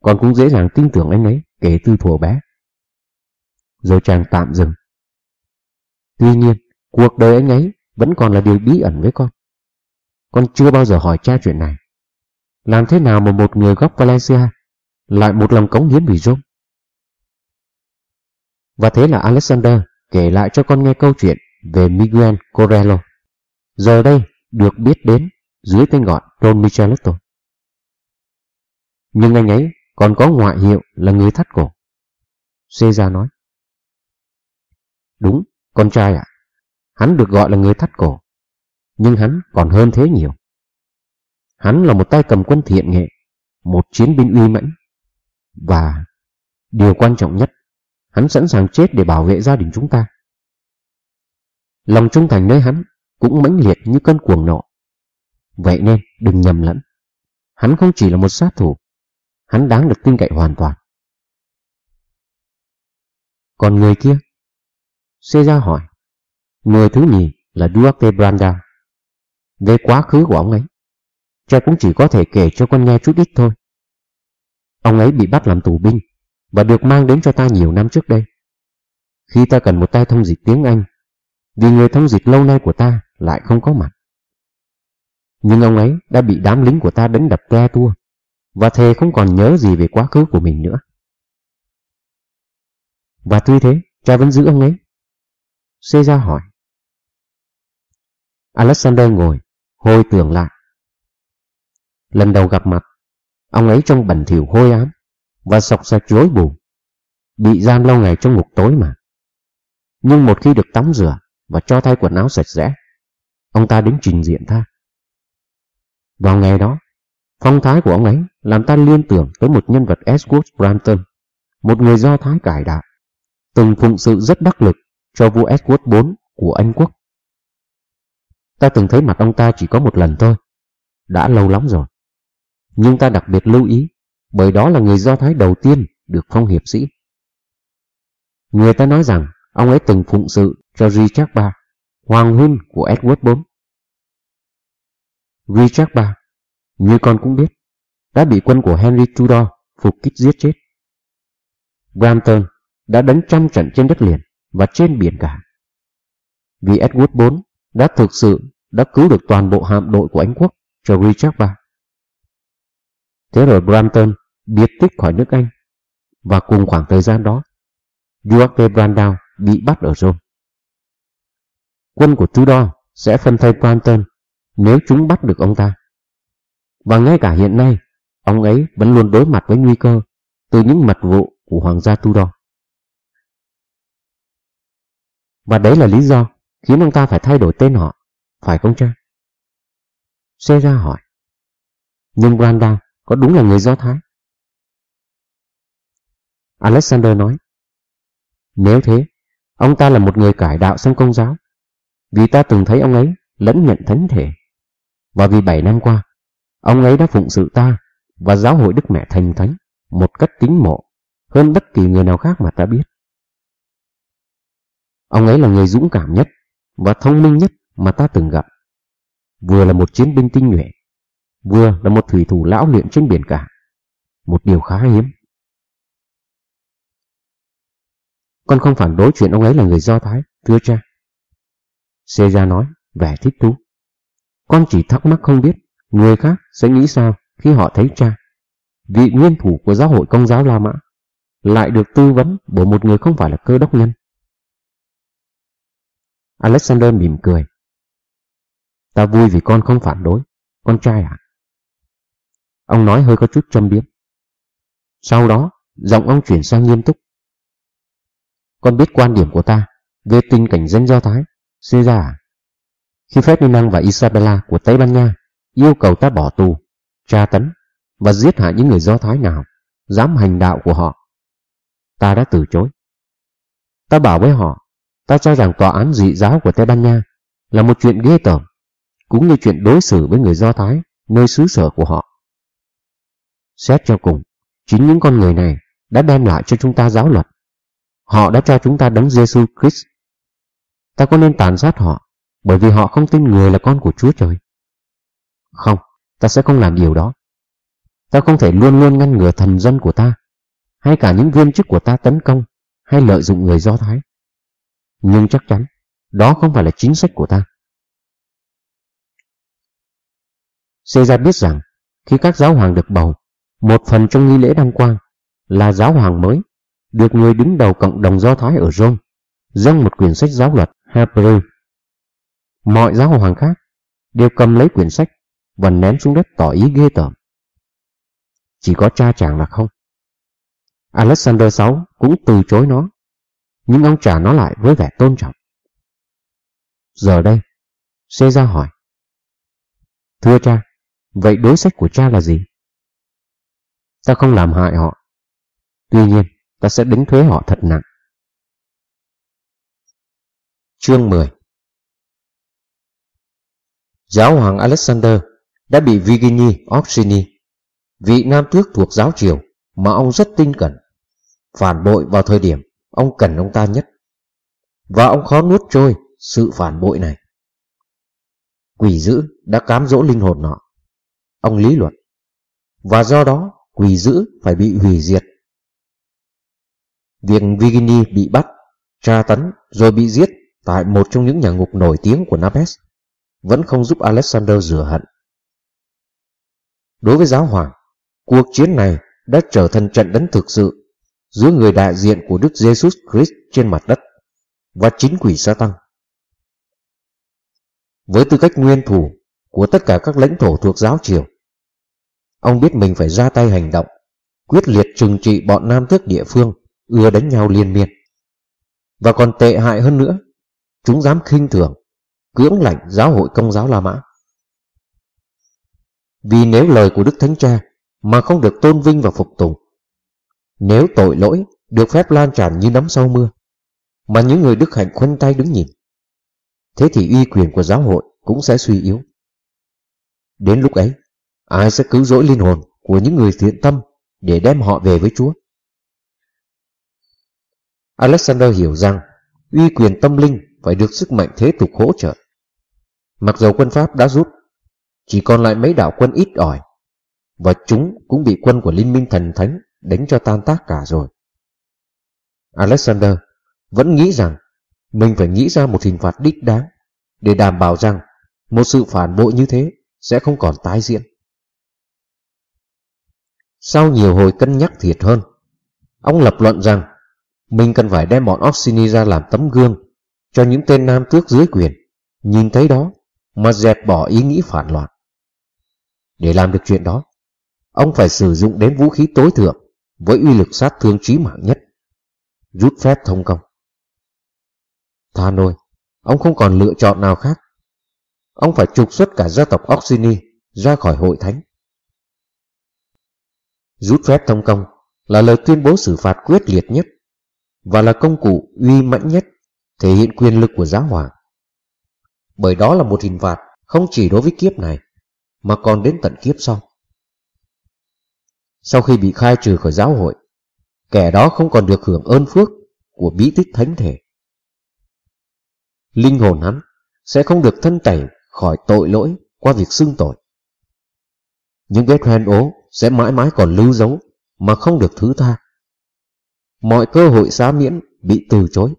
Con cũng dễ dàng tin tưởng anh ấy kể từ thuở bé. Rồi chàng tạm dừng. Tuy nhiên, cuộc đời anh ấy vẫn còn là điều bí ẩn với con. Con chưa bao giờ hỏi cha chuyện này. Làm thế nào mà một người gốc Valencia lại một lòng cống hiến vì Rome? Và thế là Alexander kể lại cho con nghe câu chuyện về Miguel Corello. Giờ đây được biết đến dưới tên gọi Don Micheletto. Nhưng anh ấy còn có ngoại hiệu là người thắt cổ. Caesar nói. Đúng, con trai ạ. À, hắn được gọi là người thắt cổ. Nhưng hắn còn hơn thế nhiều. Hắn là một tay cầm quân thiện nghệ, một chiến binh uy mãnh. Và điều quan trọng nhất, hắn sẵn sàng chết để bảo vệ gia đình chúng ta. Lòng trung thành nơi hắn cũng mãnh liệt như cơn cuồng nộ. Vậy nên đừng nhầm lẫn. Hắn không chỉ là một sát thủ, hắn đáng được tin cậy hoàn toàn. Còn người kia? Caesar hỏi. Người thứ nhì là Duarte Branda. Về quá khứ của ông ấy, cha cũng chỉ có thể kể cho con nghe chút ít thôi. Ông ấy bị bắt làm tù binh và được mang đến cho ta nhiều năm trước đây. Khi ta cần một tay thông dịch tiếng Anh, vì người thông dịch lâu nay của ta lại không có mặt. Nhưng ông ấy đã bị đám lính của ta đánh đập ke tua và thề không còn nhớ gì về quá khứ của mình nữa. Và tuy thế, cha vẫn giữ ông ấy. Caesar hỏi. Alexander ngồi, hôi tưởng lại. Lần đầu gặp mặt, ông ấy trông bẩn thỉu hôi ám và sọc sạch rối bù. Bị giam lâu ngày trong ngục tối mà. Nhưng một khi được tắm rửa và cho thay quần áo sạch sẽ, ông ta đến trình diện tha Vào ngày đó, phong thái của ông ấy làm ta liên tưởng tới một nhân vật Edward Brampton, một người Do Thái cải đạo, từng phụng sự rất đắc lực cho vua Edward IV của Anh Quốc. Ta từng thấy mặt ông ta chỉ có một lần thôi, đã lâu lắm rồi. Nhưng ta đặc biệt lưu ý, bởi đó là người Do Thái đầu tiên được phong hiệp sĩ. Người ta nói rằng ông ấy từng phụng sự cho Richard III, hoàng huynh của Edward IV. Richard III, như con cũng biết, đã bị quân của Henry Tudor phục kích giết chết. Brampton đã đánh trăm trận trên đất liền và trên biển cả. Vì Edward IV đã thực sự đã cứu được toàn bộ hạm đội của Anh quốc cho Richard III. Thế rồi Brampton biệt tích khỏi nước Anh và cùng khoảng thời gian đó, Duarte Brandao bị bắt ở Rome. Quân của Tudor sẽ phân thay Brampton nếu chúng bắt được ông ta. Và ngay cả hiện nay, ông ấy vẫn luôn đối mặt với nguy cơ từ những mật vụ của hoàng gia Tudor. Và đấy là lý do khiến ông ta phải thay đổi tên họ, phải không cha? Caesar hỏi. Nhưng Brandao có đúng là người Do Thái? Alexander nói. Nếu thế, ông ta là một người cải đạo sang công giáo, vì ta từng thấy ông ấy lẫn nhận thánh thể. Và vì bảy năm qua, ông ấy đã phụng sự ta và giáo hội Đức Mẹ Thành Thánh một cách kính mộ hơn bất kỳ người nào khác mà ta biết. Ông ấy là người dũng cảm nhất và thông minh nhất mà ta từng gặp. Vừa là một chiến binh tinh nhuệ, vừa là một thủy thủ lão luyện trên biển cả. Một điều khá hiếm. Con không phản đối chuyện ông ấy là người Do Thái, thưa cha. Seja nói, vẻ thích thú. Con chỉ thắc mắc không biết người khác sẽ nghĩ sao khi họ thấy cha, vị nguyên thủ của giáo hội công giáo La Mã, lại được tư vấn bởi một người không phải là cơ đốc nhân. Alexander mỉm cười. Ta vui vì con không phản đối. Con trai à? Ông nói hơi có chút châm biếm. Sau đó, giọng ông chuyển sang nghiêm túc. Con biết quan điểm của ta về tình cảnh dân Do Thái, Caesar à? Khi Ferdinand và Isabella của Tây Ban Nha yêu cầu ta bỏ tù, tra tấn và giết hại những người Do Thái nào dám hành đạo của họ, ta đã từ chối. Ta bảo với họ, ta cho rằng tòa án dị giáo của Tây Ban Nha là một chuyện ghê tởm, cũng như chuyện đối xử với người Do Thái nơi xứ sở của họ. Xét cho cùng, chính những con người này đã đem lại cho chúng ta giáo luật. Họ đã cho chúng ta đấng Giêsu Christ. Ta có nên tàn sát họ bởi vì họ không tin người là con của Chúa Trời? Không, ta sẽ không làm điều đó. Ta không thể luôn luôn ngăn ngừa thần dân của ta, hay cả những viên chức của ta tấn công hay lợi dụng người Do Thái. Nhưng chắc chắn, đó không phải là chính sách của ta. Caesar biết rằng, khi các giáo hoàng được bầu, một phần trong nghi lễ đăng quang là giáo hoàng mới, được người đứng đầu cộng đồng Do Thái ở Rome, dâng một quyển sách giáo luật Hebrew. Mọi giáo hoàng khác đều cầm lấy quyển sách và ném xuống đất tỏ ý ghê tởm. Chỉ có cha chàng là không. Alexander VI cũng từ chối nó, nhưng ông trả nó lại với vẻ tôn trọng. Giờ đây, Caesar hỏi. Thưa cha, vậy đối sách của cha là gì? Ta không làm hại họ. Tuy nhiên, ta sẽ đánh thuế họ thật nặng. Chương 10 Giáo hoàng Alexander đã bị Virginie Orsini, vị nam tước thuộc giáo triều mà ông rất tin cẩn, phản bội vào thời điểm ông cần ông ta nhất. Và ông khó nuốt trôi sự phản bội này. Quỷ dữ đã cám dỗ linh hồn nọ. Ông lý luận. Và do đó quỷ dữ phải bị hủy diệt. Việc Virginie bị bắt, tra tấn rồi bị giết tại một trong những nhà ngục nổi tiếng của Naples vẫn không giúp Alexander rửa hận. Đối với giáo hoàng, cuộc chiến này đã trở thành trận đánh thực sự giữa người đại diện của Đức Jesus Christ trên mặt đất và chính quỷ sa tăng. Với tư cách nguyên thủ của tất cả các lãnh thổ thuộc giáo triều, ông biết mình phải ra tay hành động, quyết liệt trừng trị bọn nam tước địa phương ưa đánh nhau liên miên. Và còn tệ hại hơn nữa, chúng dám khinh thường, cưỡng lạnh giáo hội công giáo La Mã. Vì nếu lời của Đức Thánh Cha mà không được tôn vinh và phục tùng, nếu tội lỗi được phép lan tràn như nấm sau mưa, mà những người đức hạnh khoanh tay đứng nhìn, thế thì uy quyền của giáo hội cũng sẽ suy yếu. Đến lúc ấy, ai sẽ cứu rỗi linh hồn của những người thiện tâm để đem họ về với Chúa? Alexander hiểu rằng uy quyền tâm linh phải được sức mạnh thế tục hỗ trợ. Mặc dầu quân Pháp đã rút, chỉ còn lại mấy đạo quân ít ỏi, và chúng cũng bị quân của Liên minh thần thánh đánh cho tan tác cả rồi. Alexander vẫn nghĩ rằng mình phải nghĩ ra một hình phạt đích đáng để đảm bảo rằng một sự phản bội như thế sẽ không còn tái diễn. Sau nhiều hồi cân nhắc thiệt hơn, ông lập luận rằng mình cần phải đem bọn Orsini ra làm tấm gương cho những tên nam tước dưới quyền, nhìn thấy đó mà dẹp bỏ ý nghĩ phản loạn. Để làm được chuyện đó, ông phải sử dụng đến vũ khí tối thượng với uy lực sát thương chí mạng nhất, rút phép thông công. Tha nôi, ông không còn lựa chọn nào khác. Ông phải trục xuất cả gia tộc Oxini ra khỏi hội thánh. Rút phép thông công là lời tuyên bố xử phạt quyết liệt nhất và là công cụ uy mãnh nhất thể hiện quyền lực của giáo hoàng. Bởi đó là một hình phạt không chỉ đối với kiếp này mà còn đến tận kiếp sau. Sau khi bị khai trừ khỏi giáo hội, kẻ đó không còn được hưởng ơn phước của bí tích thánh thể. Linh hồn hắn sẽ không được thân tẩy khỏi tội lỗi qua việc xưng tội. Những vết hoen ố sẽ mãi mãi còn lưu dấu mà không được thứ tha. Mọi cơ hội xá miễn bị từ chối.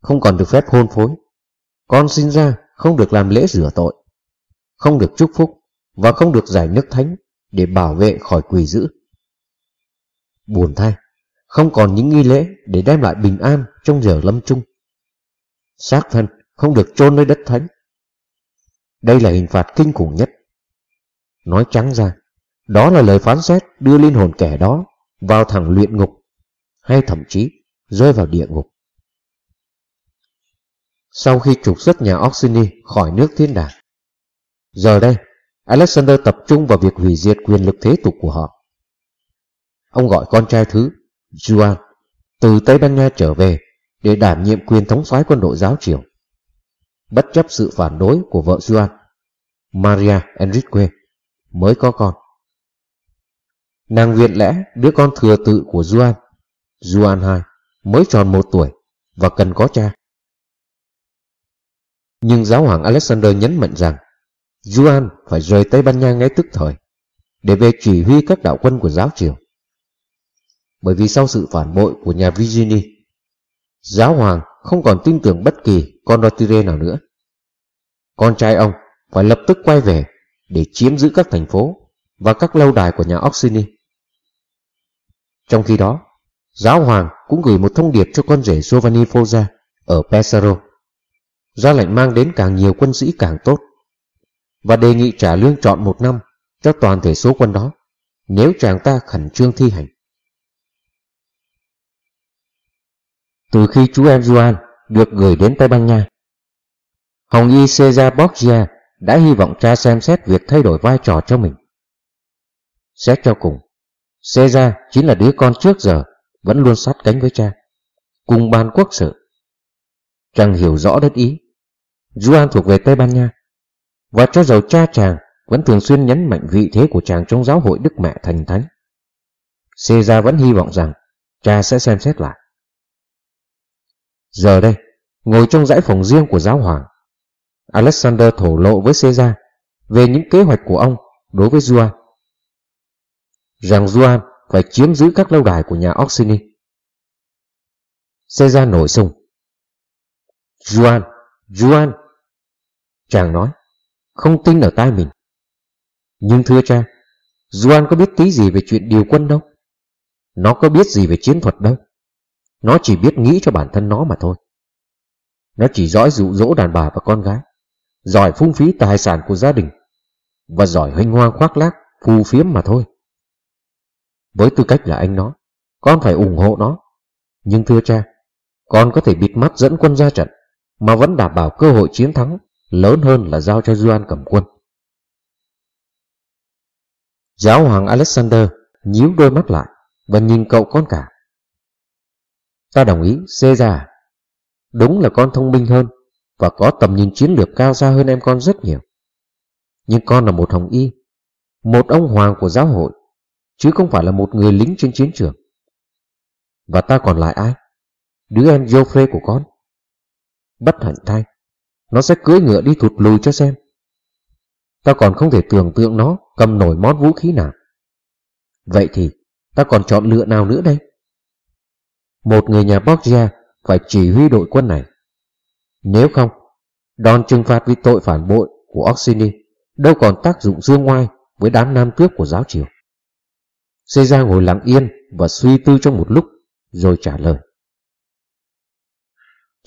Không còn được phép hôn phối. Con sinh ra không được làm lễ rửa tội. Không được chúc phúc và không được giải nước thánh để bảo vệ khỏi quỷ dữ. Buồn thay, không còn những nghi lễ để đem lại bình an trong giờ lâm chung. Xác thân không được chôn nơi đất thánh. Đây là hình phạt kinh khủng nhất. Nói trắng ra, đó là lời phán xét đưa linh hồn kẻ đó vào thẳng luyện ngục, hay thậm chí rơi vào địa ngục. Sau khi trục xuất nhà Oxini khỏi nước thiên đàng, giờ đây Alexander tập trung vào việc hủy diệt quyền lực thế tục của họ. Ông gọi con trai thứ, Juan, từ Tây Ban Nha trở về để đảm nhiệm quyền thống soái quân đội giáo triều. Bất chấp sự phản đối của vợ Juan, Maria Enrique, mới có con. Nàng viện lẽ đứa con thừa tự của Juan, Juan II, mới tròn một tuổi và cần có cha. Nhưng giáo hoàng Alexander nhấn mạnh rằng Juan phải rời Tây Ban Nha ngay tức thời để về chỉ huy các đạo quân của giáo triều. Bởi vì sau sự phản bội của nhà Virginie, giáo hoàng không còn tin tưởng bất kỳ con Rotire nào nữa. Con trai ông phải lập tức quay về để chiếm giữ các thành phố và các lâu đài của nhà Orsini. Trong khi đó, giáo hoàng cũng gửi một thông điệp cho con rể Giovanni Foggia ở Pesaro, ra lệnh mang đến càng nhiều quân sĩ càng tốt, và đề nghị trả lương trọn một năm cho toàn thể số quân đó, nếu chàng ta khẩn trương thi hành. Từ khi chú em Juan được gửi đến Tây Ban Nha, Hồng Y Cesar Borgia đã hy vọng cha xem xét việc thay đổi vai trò cho mình. Xét cho cùng, Cesar chính là đứa con trước giờ vẫn luôn sát cánh với cha, cùng ban quốc sự. Chàng hiểu rõ đất ý, Juan thuộc về Tây Ban Nha, và cho dầu cha chàng vẫn thường xuyên nhấn mạnh vị thế của chàng trong giáo hội Đức Mẹ Thành Thánh. Caesar vẫn hy vọng rằng cha sẽ xem xét lại. Giờ đây, ngồi trong dãy phòng riêng của giáo hoàng, Alexander thổ lộ với Caesar về những kế hoạch của ông đối với Juan. Rằng Juan phải chiếm giữ các lâu đài của nhà Orsini. Caesar nổi sung. Juan, Juan. Chàng nói, không tin ở tai mình. Nhưng thưa cha, Juan có biết tí gì về chuyện điều quân đâu. Nó có biết gì về chiến thuật đâu. Nó chỉ biết nghĩ cho bản thân nó mà thôi. Nó chỉ giỏi dụ dỗ đàn bà và con gái giỏi phung phí tài sản của gia đình và giỏi hênh hoang khoác lác, phù phiếm mà thôi. Với tư cách là anh nó, con phải ủng hộ nó. Nhưng thưa cha, con có thể bịt mắt dẫn quân ra trận mà vẫn đảm bảo cơ hội chiến thắng lớn hơn là giao cho Duan cầm quân. Giáo hoàng Alexander nhíu đôi mắt lại và nhìn cậu con cả. Ta đồng ý, Caesar. Đúng là con thông minh hơn và có tầm nhìn chiến lược cao xa hơn em con rất nhiều. Nhưng con là một hồng y, một ông hoàng của giáo hội, chứ không phải là một người lính trên chiến trường. Và ta còn lại ai? Đứa em Joffrey của con. Bất hạnh thay, nó sẽ cưỡi ngựa đi thụt lùi cho xem. Ta còn không thể tưởng tượng nó cầm nổi món vũ khí nào. Vậy thì ta còn chọn lựa nào nữa đây? Một người nhà Borgia phải chỉ huy đội quân này nếu không, đòn trừng phạt vì tội phản bội của Orsini đâu còn tác dụng dương ngoai với đám nam tước của giáo triều. Caesar ngồi lặng yên và suy tư trong một lúc rồi trả lời.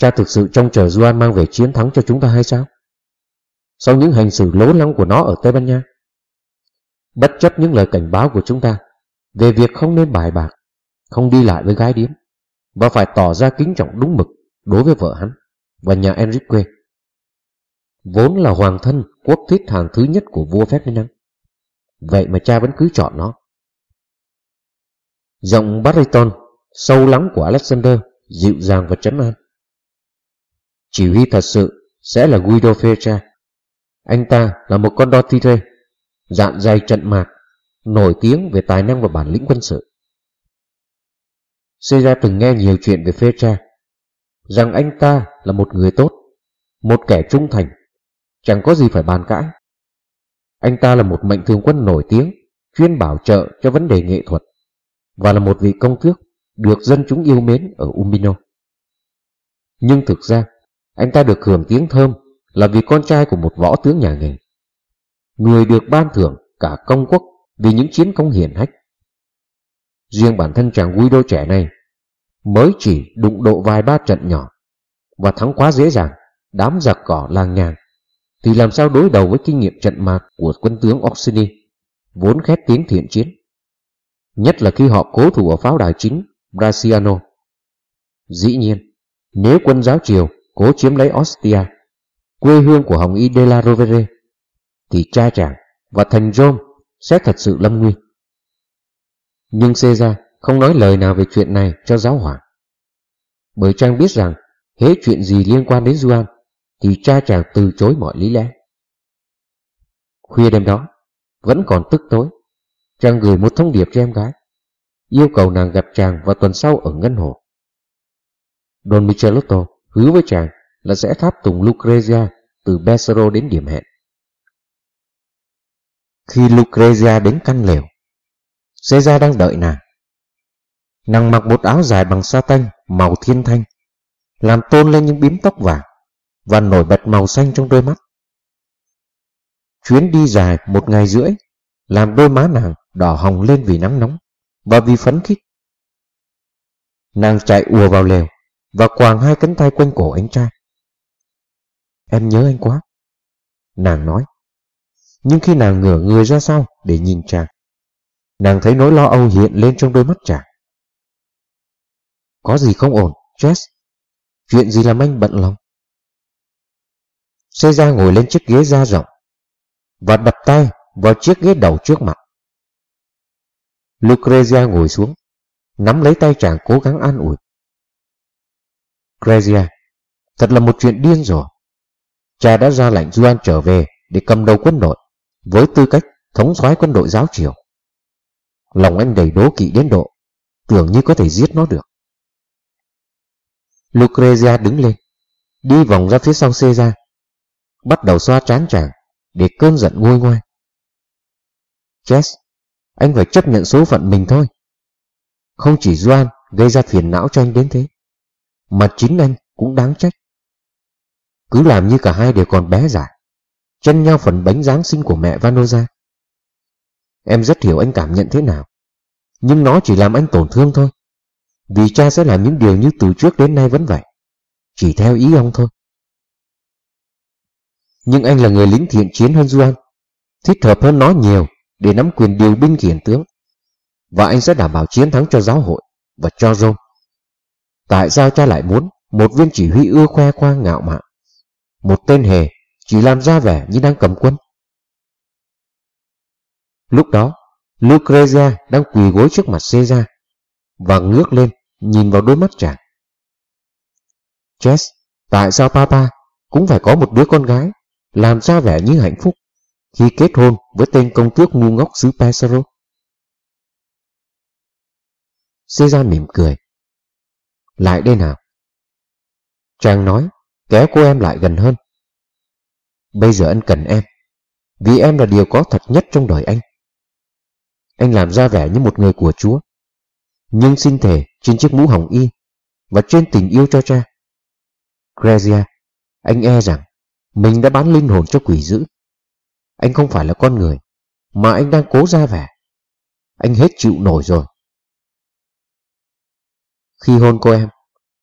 Cha thực sự trông chờ Juan mang về chiến thắng cho chúng ta hay sao? Sau những hành xử lố lăng của nó ở Tây Ban Nha? Bất chấp những lời cảnh báo của chúng ta về việc không nên bài bạc, không đi lại với gái điếm và phải tỏ ra kính trọng đúng mực đối với vợ hắn và nhà Enrique. Vốn là hoàng thân quốc thiết hàng thứ nhất của vua Ferdinand. Vậy mà cha vẫn cứ chọn nó. Giọng bariton sâu lắng của Alexander dịu dàng và trấn an. Chỉ huy thật sự sẽ là Guido Fecha. Anh ta là một con đo tire, dạn dày trận mạc, nổi tiếng về tài năng và bản lĩnh quân sự. Caesar từng nghe nhiều chuyện về Fecha rằng anh ta là một người tốt, một kẻ trung thành, chẳng có gì phải bàn cãi. Anh ta là một mệnh thường quân nổi tiếng, chuyên bảo trợ cho vấn đề nghệ thuật, và là một vị công tước được dân chúng yêu mến ở Umbino. Nhưng thực ra, anh ta được hưởng tiếng thơm là vì con trai của một võ tướng nhà nghề. người được ban thưởng cả công quốc vì những chiến công hiển hách. Riêng bản thân chàng Guido trẻ này mới chỉ đụng độ vài ba trận nhỏ và thắng quá dễ dàng đám giặc cỏ làng nhàng thì làm sao đối đầu với kinh nghiệm trận mạc của quân tướng Orsini vốn khét tiếng thiện chiến nhất là khi họ cố thủ ở pháo đài chính Brasiano. Dĩ nhiên, nếu quân giáo triều cố chiếm lấy Ostia, quê hương của Hồng Y de la Rovere, thì cha chàng và thành Rome sẽ thật sự lâm nguy. Nhưng Caesar không nói lời nào về chuyện này cho giáo hoàng. Bởi chàng biết rằng hễ chuyện gì liên quan đến Duan thì cha chàng từ chối mọi lý lẽ. Khuya đêm đó, vẫn còn tức tối, chàng gửi một thông điệp cho em gái, yêu cầu nàng gặp chàng vào tuần sau ở Ngân Hồ. Don Michelotto hứa với chàng là sẽ tháp tùng Lucrezia từ Besaro đến điểm hẹn. Khi Lucrezia đến căn lều, Caesar đang đợi nàng. Nàng mặc một áo dài bằng sa tanh màu thiên thanh, làm tôn lên những bím tóc vàng và nổi bật màu xanh trong đôi mắt. Chuyến đi dài một ngày rưỡi làm đôi má nàng đỏ hồng lên vì nắng nóng và vì phấn khích. Nàng chạy ùa vào lều và quàng hai cánh tay quanh cổ anh trai. Em nhớ anh quá. Nàng nói. Nhưng khi nàng ngửa người ra sau để nhìn chàng, nàng thấy nỗi lo âu hiện lên trong đôi mắt chàng. Có gì không ổn, Jess? Chuyện gì làm anh bận lòng? Xê ra ngồi lên chiếc ghế da rộng và đập tay vào chiếc ghế đầu trước mặt. Lucrezia ngồi xuống, nắm lấy tay chàng cố gắng an ủi. Lucrezia, thật là một chuyện điên rồi. Cha đã ra lệnh Duan trở về để cầm đầu quân đội, với tư cách thống soái quân đội giáo triều. Lòng anh đầy đố kỵ đến độ, tưởng như có thể giết nó được. Lucrezia đứng lên, đi vòng ra phía sau Caesar, bắt đầu xoa trán chàng để cơn giận nguôi ngoai. Chess, anh phải chấp nhận số phận mình thôi. Không chỉ Doan gây ra phiền não cho anh đến thế, mà chính anh cũng đáng trách. Cứ làm như cả hai đều còn bé dại, chân nhau phần bánh Giáng sinh của mẹ Vanoza. Em rất hiểu anh cảm nhận thế nào, nhưng nó chỉ làm anh tổn thương thôi. Vì cha sẽ làm những điều như từ trước đến nay vẫn vậy, chỉ theo ý ông thôi. Nhưng anh là người lính thiện chiến hơn Duan, thích hợp hơn nó nhiều để nắm quyền điều binh khiển tướng và anh sẽ đảm bảo chiến thắng cho giáo hội và cho Rome. Tại sao cha lại muốn một viên chỉ huy ưa khoe khoang ngạo mạn, một tên hề chỉ làm ra vẻ như đang cầm quân? Lúc đó, Lucrezia đang quỳ gối trước mặt Caesar và ngước lên nhìn vào đôi mắt chàng. Chess, tại sao papa cũng phải có một đứa con gái làm ra vẻ như hạnh phúc khi kết hôn với tên công tước ngu ngốc xứ Pesaro. Caesar mỉm cười. Lại đây nào. Trang nói, kéo cô em lại gần hơn. Bây giờ anh cần em, vì em là điều có thật nhất trong đời anh. Anh làm ra vẻ như một người của Chúa, nhưng xin thề trên chiếc mũ hồng y và trên tình yêu cho cha. Grezia, anh e rằng mình đã bán linh hồn cho quỷ dữ. Anh không phải là con người, mà anh đang cố ra vẻ. Anh hết chịu nổi rồi. Khi hôn cô em,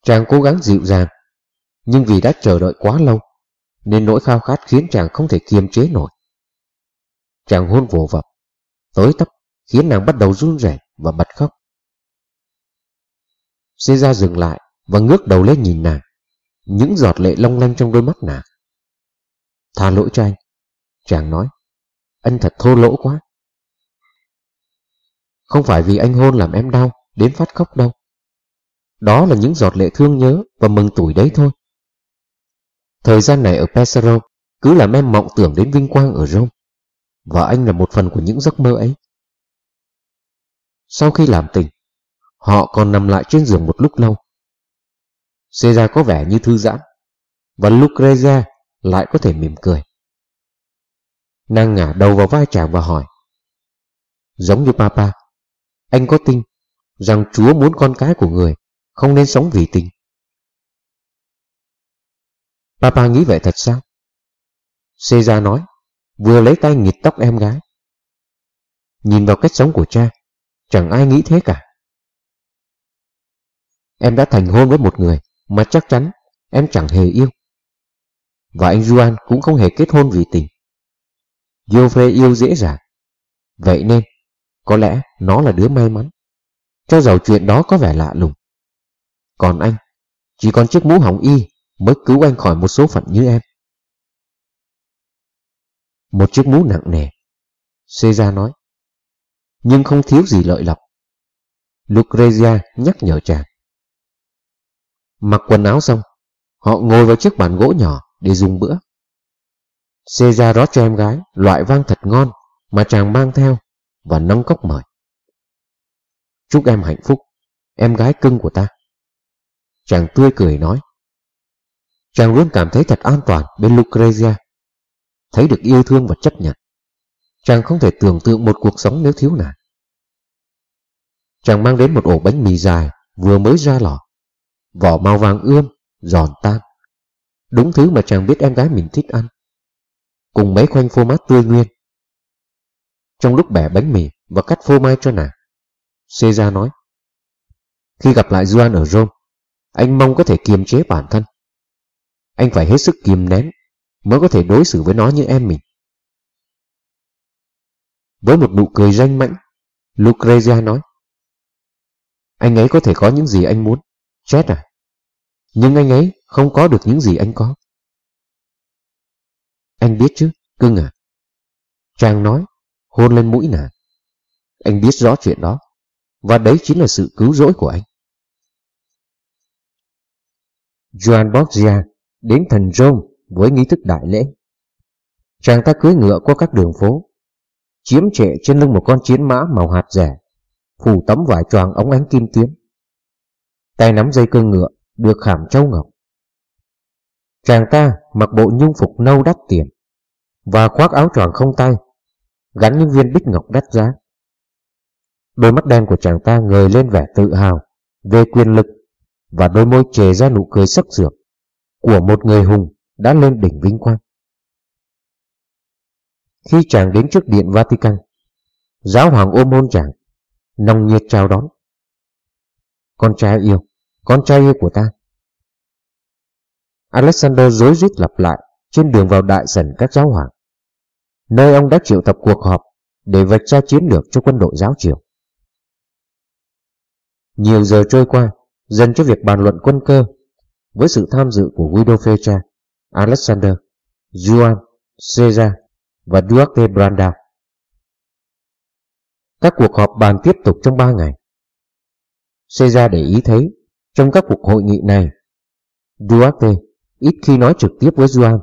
chàng cố gắng dịu dàng, nhưng vì đã chờ đợi quá lâu, nên nỗi khao khát khiến chàng không thể kiềm chế nổi. Chàng hôn vồ vập, tới tấp, khiến nàng bắt đầu run rẩy và bật khóc. Xê dừng lại và ngước đầu lên nhìn nàng, những giọt lệ long lanh trong đôi mắt nàng. Tha lỗi cho anh, Chàng nói, anh thật thô lỗ quá. Không phải vì anh hôn làm em đau, đến phát khóc đâu. Đó là những giọt lệ thương nhớ và mừng tuổi đấy thôi. Thời gian này ở Pesaro cứ làm em mộng tưởng đến vinh quang ở Rome. Và anh là một phần của những giấc mơ ấy. Sau khi làm tình, họ còn nằm lại trên giường một lúc lâu. Caesar có vẻ như thư giãn, và Lucrezia lại có thể mỉm cười. Nàng ngả đầu vào vai chàng và hỏi. Giống như papa, anh có tin rằng Chúa muốn con cái của người không nên sống vì tình. Papa nghĩ vậy thật sao? Caesar nói, vừa lấy tay nghịt tóc em gái. Nhìn vào cách sống của cha, chẳng ai nghĩ thế cả. Em đã thành hôn với một người mà chắc chắn em chẳng hề yêu. Và anh Juan cũng không hề kết hôn vì tình. Joffre yêu dễ dàng. Vậy nên, có lẽ nó là đứa may mắn. Cho dầu chuyện đó có vẻ lạ lùng. Còn anh, chỉ còn chiếc mũ hỏng y mới cứu anh khỏi một số phận như em. Một chiếc mũ nặng nề. Seja nói. Nhưng không thiếu gì lợi lộc. Lucrezia nhắc nhở chàng. Mặc quần áo xong, họ ngồi vào chiếc bàn gỗ nhỏ để dùng bữa. Seja rót cho em gái loại vang thật ngon mà chàng mang theo và nâng cốc mời. Chúc em hạnh phúc, em gái cưng của ta. Chàng tươi cười nói. Chàng luôn cảm thấy thật an toàn bên Lucrezia. Thấy được yêu thương và chấp nhận. Chàng không thể tưởng tượng một cuộc sống nếu thiếu nàng. Chàng mang đến một ổ bánh mì dài vừa mới ra lò. Vỏ màu vàng ươm, giòn tan. Đúng thứ mà chàng biết em gái mình thích ăn. Cùng mấy khoanh phô mát tươi nguyên. Trong lúc bẻ bánh mì và cắt phô mai cho nàng, Caesar nói. Khi gặp lại Juan ở Rome, anh mong có thể kiềm chế bản thân. Anh phải hết sức kiềm nén mới có thể đối xử với nó như em mình. Với một nụ cười danh mãnh, Lucrezia nói. Anh ấy có thể có những gì anh muốn, chết à? Nhưng anh ấy không có được những gì anh có. Anh biết chứ, cưng à? Chàng nói, hôn lên mũi nàng. Anh biết rõ chuyện đó, và đấy chính là sự cứu rỗi của anh. Joan Borgia đến thành Rome với nghi thức đại lễ. Chàng ta cưỡi ngựa qua các đường phố, chiếm trệ trên lưng một con chiến mã màu hạt rẻ, phủ tấm vải choàng ống ánh kim tuyến. Tay nắm dây cương ngựa, được khảm châu ngọc. Chàng ta mặc bộ nhung phục nâu đắt tiền và khoác áo choàng không tay, gắn những viên bích ngọc đắt giá. Đôi mắt đen của chàng ta ngời lên vẻ tự hào về quyền lực và đôi môi chề ra nụ cười sắc sược của một người hùng đã lên đỉnh vinh quang. Khi chàng đến trước điện Vatican, giáo hoàng ôm hôn chàng, nồng nhiệt chào đón. Con trai yêu, con trai yêu của ta. Alexander dối rít lặp lại trên đường vào đại sảnh các giáo hoàng, nơi ông đã triệu tập cuộc họp để vạch ra chiến lược cho quân đội giáo triều. Nhiều giờ trôi qua, dần cho việc bàn luận quân cơ với sự tham dự của Guido Fecha, Alexander, Juan, Cesar và Duarte Branda. Các cuộc họp bàn tiếp tục trong 3 ngày. Cesar để ý thấy trong các cuộc hội nghị này, Duarte ít khi nói trực tiếp với Juan.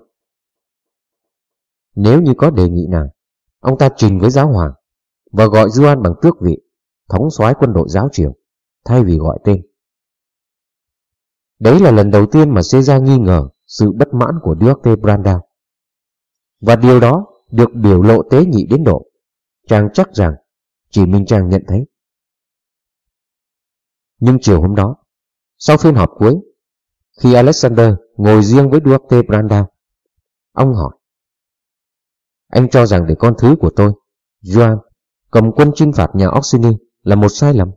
Nếu như có đề nghị nào, ông ta trình với giáo hoàng và gọi Juan bằng tước vị, thống soái quân đội giáo triều, thay vì gọi tên. Đấy là lần đầu tiên mà Caesar nghi ngờ sự bất mãn của Duarte Brandao. Và điều đó được biểu lộ tế nhị đến độ. Chàng chắc rằng chỉ mình chàng nhận thấy. Nhưng chiều hôm đó, sau phiên họp cuối, khi Alexander ngồi riêng với Duarte Brandao, ông hỏi. Anh cho rằng để con thứ của tôi, Joan, cầm quân chinh phạt nhà Orsini là một sai lầm.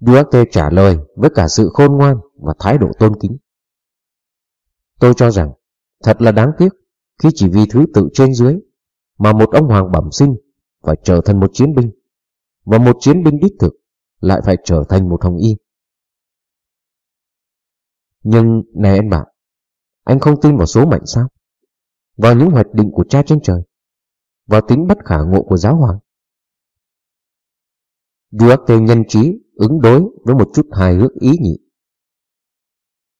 Duarte trả lời với cả sự khôn ngoan và thái độ tôn kính. Tôi cho rằng thật là đáng tiếc khi chỉ vì thứ tự trên dưới mà một ông hoàng bẩm sinh phải trở thành một chiến binh và một chiến binh đích thực lại phải trở thành một hồng y. Nhưng này anh bạn, anh không tin vào số mệnh sao? Vào những hoạch định của cha trên trời, vào tính bất khả ngộ của giáo hoàng. Duarte nhân trí ứng đối với một chút hài hước ý nhị.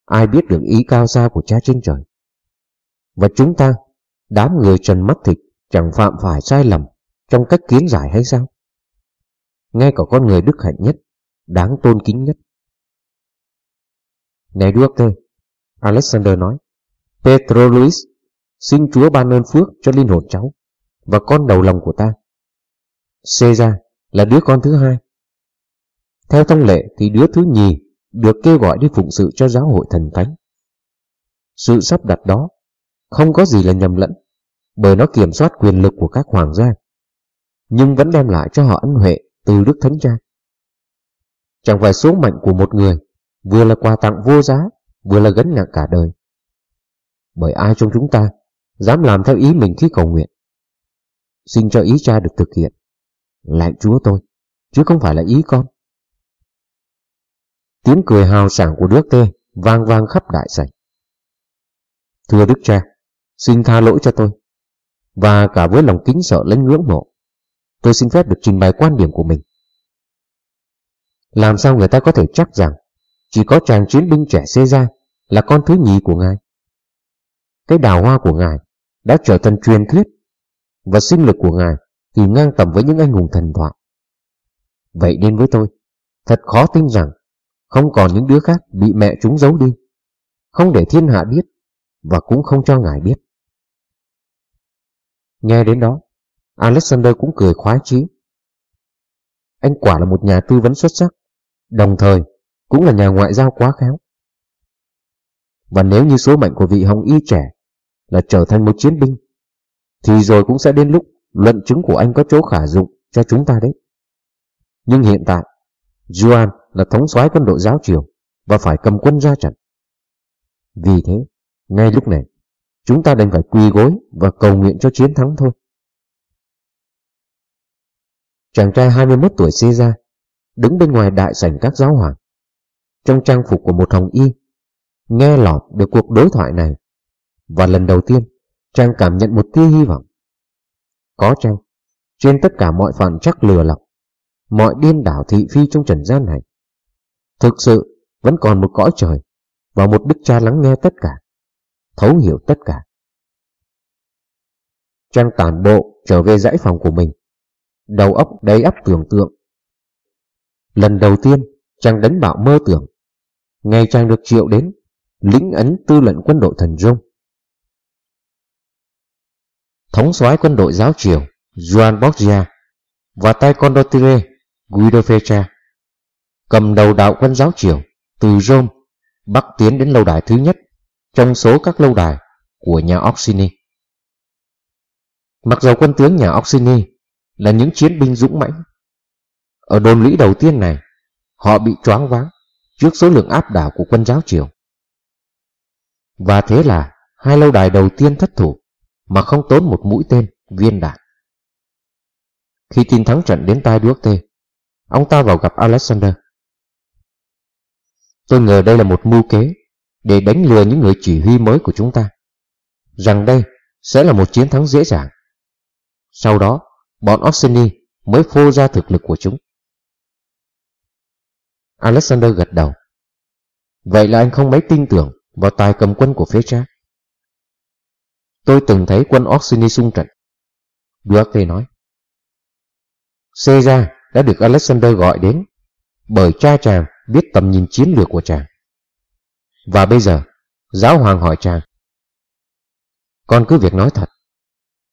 Ai biết được ý cao xa của cha trên trời? Và chúng ta, đám người trần mắt thịt, chẳng phạm phải sai lầm trong cách kiến giải hay sao? Ngay cả con người đức hạnh nhất, đáng tôn kính nhất. Này Duarte, Alexander nói, Petro Luis, xin Chúa ban ơn phước cho linh hồn cháu và con đầu lòng của ta. Caesar là đứa con thứ hai theo thông lệ thì đứa thứ nhì được kêu gọi đi phụng sự cho giáo hội thần thánh. Sự sắp đặt đó không có gì là nhầm lẫn bởi nó kiểm soát quyền lực của các hoàng gia, nhưng vẫn đem lại cho họ ân huệ từ Đức Thánh Cha. Chẳng phải số mệnh của một người vừa là quà tặng vô giá, vừa là gánh nặng cả đời. Bởi ai trong chúng ta dám làm theo ý mình khi cầu nguyện? Xin cho ý cha được thực hiện. Lại Chúa tôi, chứ không phải là ý con. Tiếng cười hào sảng của Đức tê vang vang khắp đại sảnh. Thưa Đức Cha, xin tha lỗi cho tôi. Và cả với lòng kính sợ lẫn ngưỡng mộ, tôi xin phép được trình bày quan điểm của mình. Làm sao người ta có thể chắc rằng chỉ có chàng chiến binh trẻ Caesar là con thứ nhì của ngài? Cái đào hoa của ngài đã trở thành truyền thuyết và sinh lực của ngài thì ngang tầm với những anh hùng thần thoại. Vậy nên với tôi, thật khó tin rằng không còn những đứa khác bị mẹ chúng giấu đi, không để thiên hạ biết và cũng không cho ngài biết. Nghe đến đó, Alexander cũng cười khoái chí. Anh quả là một nhà tư vấn xuất sắc, đồng thời cũng là nhà ngoại giao quá khéo. Và nếu như số mệnh của vị hồng y trẻ là trở thành một chiến binh, thì rồi cũng sẽ đến lúc luận chứng của anh có chỗ khả dụng cho chúng ta đấy. Nhưng hiện tại, Juan là thống soái quân đội giáo triều và phải cầm quân ra trận. Vì thế, ngay lúc này, chúng ta đành phải quỳ gối và cầu nguyện cho chiến thắng thôi. Chàng trai 21 tuổi xê ra, đứng bên ngoài đại sảnh các giáo hoàng, trong trang phục của một hồng y, nghe lọt được cuộc đối thoại này, và lần đầu tiên, chàng cảm nhận một tia hy vọng. Có chăng, trên tất cả mọi phản chắc lừa lọc, mọi điên đảo thị phi trong trần gian này, thực sự vẫn còn một cõi trời và một đức cha lắng nghe tất cả, thấu hiểu tất cả. Trang tản bộ trở về dãy phòng của mình, đầu óc đầy ắp tưởng tượng. Lần đầu tiên, Trang đánh bạo mơ tưởng, ngày Trang được triệu đến, lĩnh ấn tư lệnh quân đội thần dung, Thống soái quân đội giáo triều Juan Borgia và tay Condottiere Guido Fecha cầm đầu đạo quân giáo triều từ Rome bắc tiến đến lâu đài thứ nhất trong số các lâu đài của nhà Orsini. Mặc dầu quân tướng nhà Orsini là những chiến binh dũng mãnh, ở đồn lũy đầu tiên này, họ bị choáng váng trước số lượng áp đảo của quân giáo triều. Và thế là hai lâu đài đầu tiên thất thủ mà không tốn một mũi tên, viên đạn. Khi tin thắng trận đến tai Duarte, ông ta vào gặp Alexander. Tôi ngờ đây là một mưu kế để đánh lừa những người chỉ huy mới của chúng ta, rằng đây sẽ là một chiến thắng dễ dàng. Sau đó, bọn Orsini mới phô ra thực lực của chúng. Alexander gật đầu. Vậy là anh không mấy tin tưởng vào tài cầm quân của phía trác. Tôi từng thấy quân Orsini xung trận. Duarte nói. Caesar đã được Alexander gọi đến bởi cha chàng biết tầm nhìn chiến lược của chàng. Và bây giờ, giáo hoàng hỏi chàng. Con cứ việc nói thật.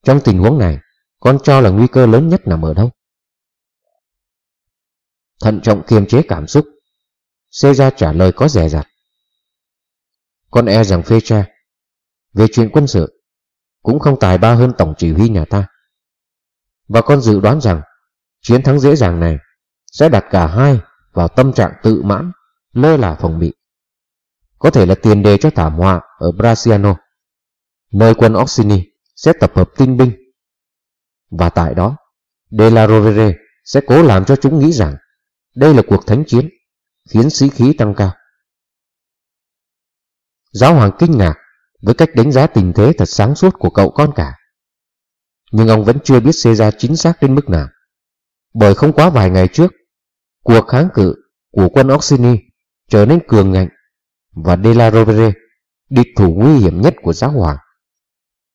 Trong tình huống này, con cho là nguy cơ lớn nhất nằm ở đâu? Thận trọng kiềm chế cảm xúc, Caesar trả lời có rẻ rặt. Con e rằng phê cha, về chuyện quân sự, cũng không tài ba hơn tổng chỉ huy nhà ta. Và con dự đoán rằng chiến thắng dễ dàng này sẽ đặt cả hai vào tâm trạng tự mãn, lơ là phòng bị. Có thể là tiền đề cho thảm họa ở Brasiano, nơi quân Orsini sẽ tập hợp tinh binh. Và tại đó, De La Rovere sẽ cố làm cho chúng nghĩ rằng đây là cuộc thánh chiến, khiến sĩ khí tăng cao. Giáo hoàng kinh ngạc với cách đánh giá tình thế thật sáng suốt của cậu con cả. Nhưng ông vẫn chưa biết Caesar chính xác đến mức nào. Bởi không quá vài ngày trước, cuộc kháng cự của quân Orsini trở nên cường ngạnh và De La Rovere, địch thủ nguy hiểm nhất của giáo hoàng.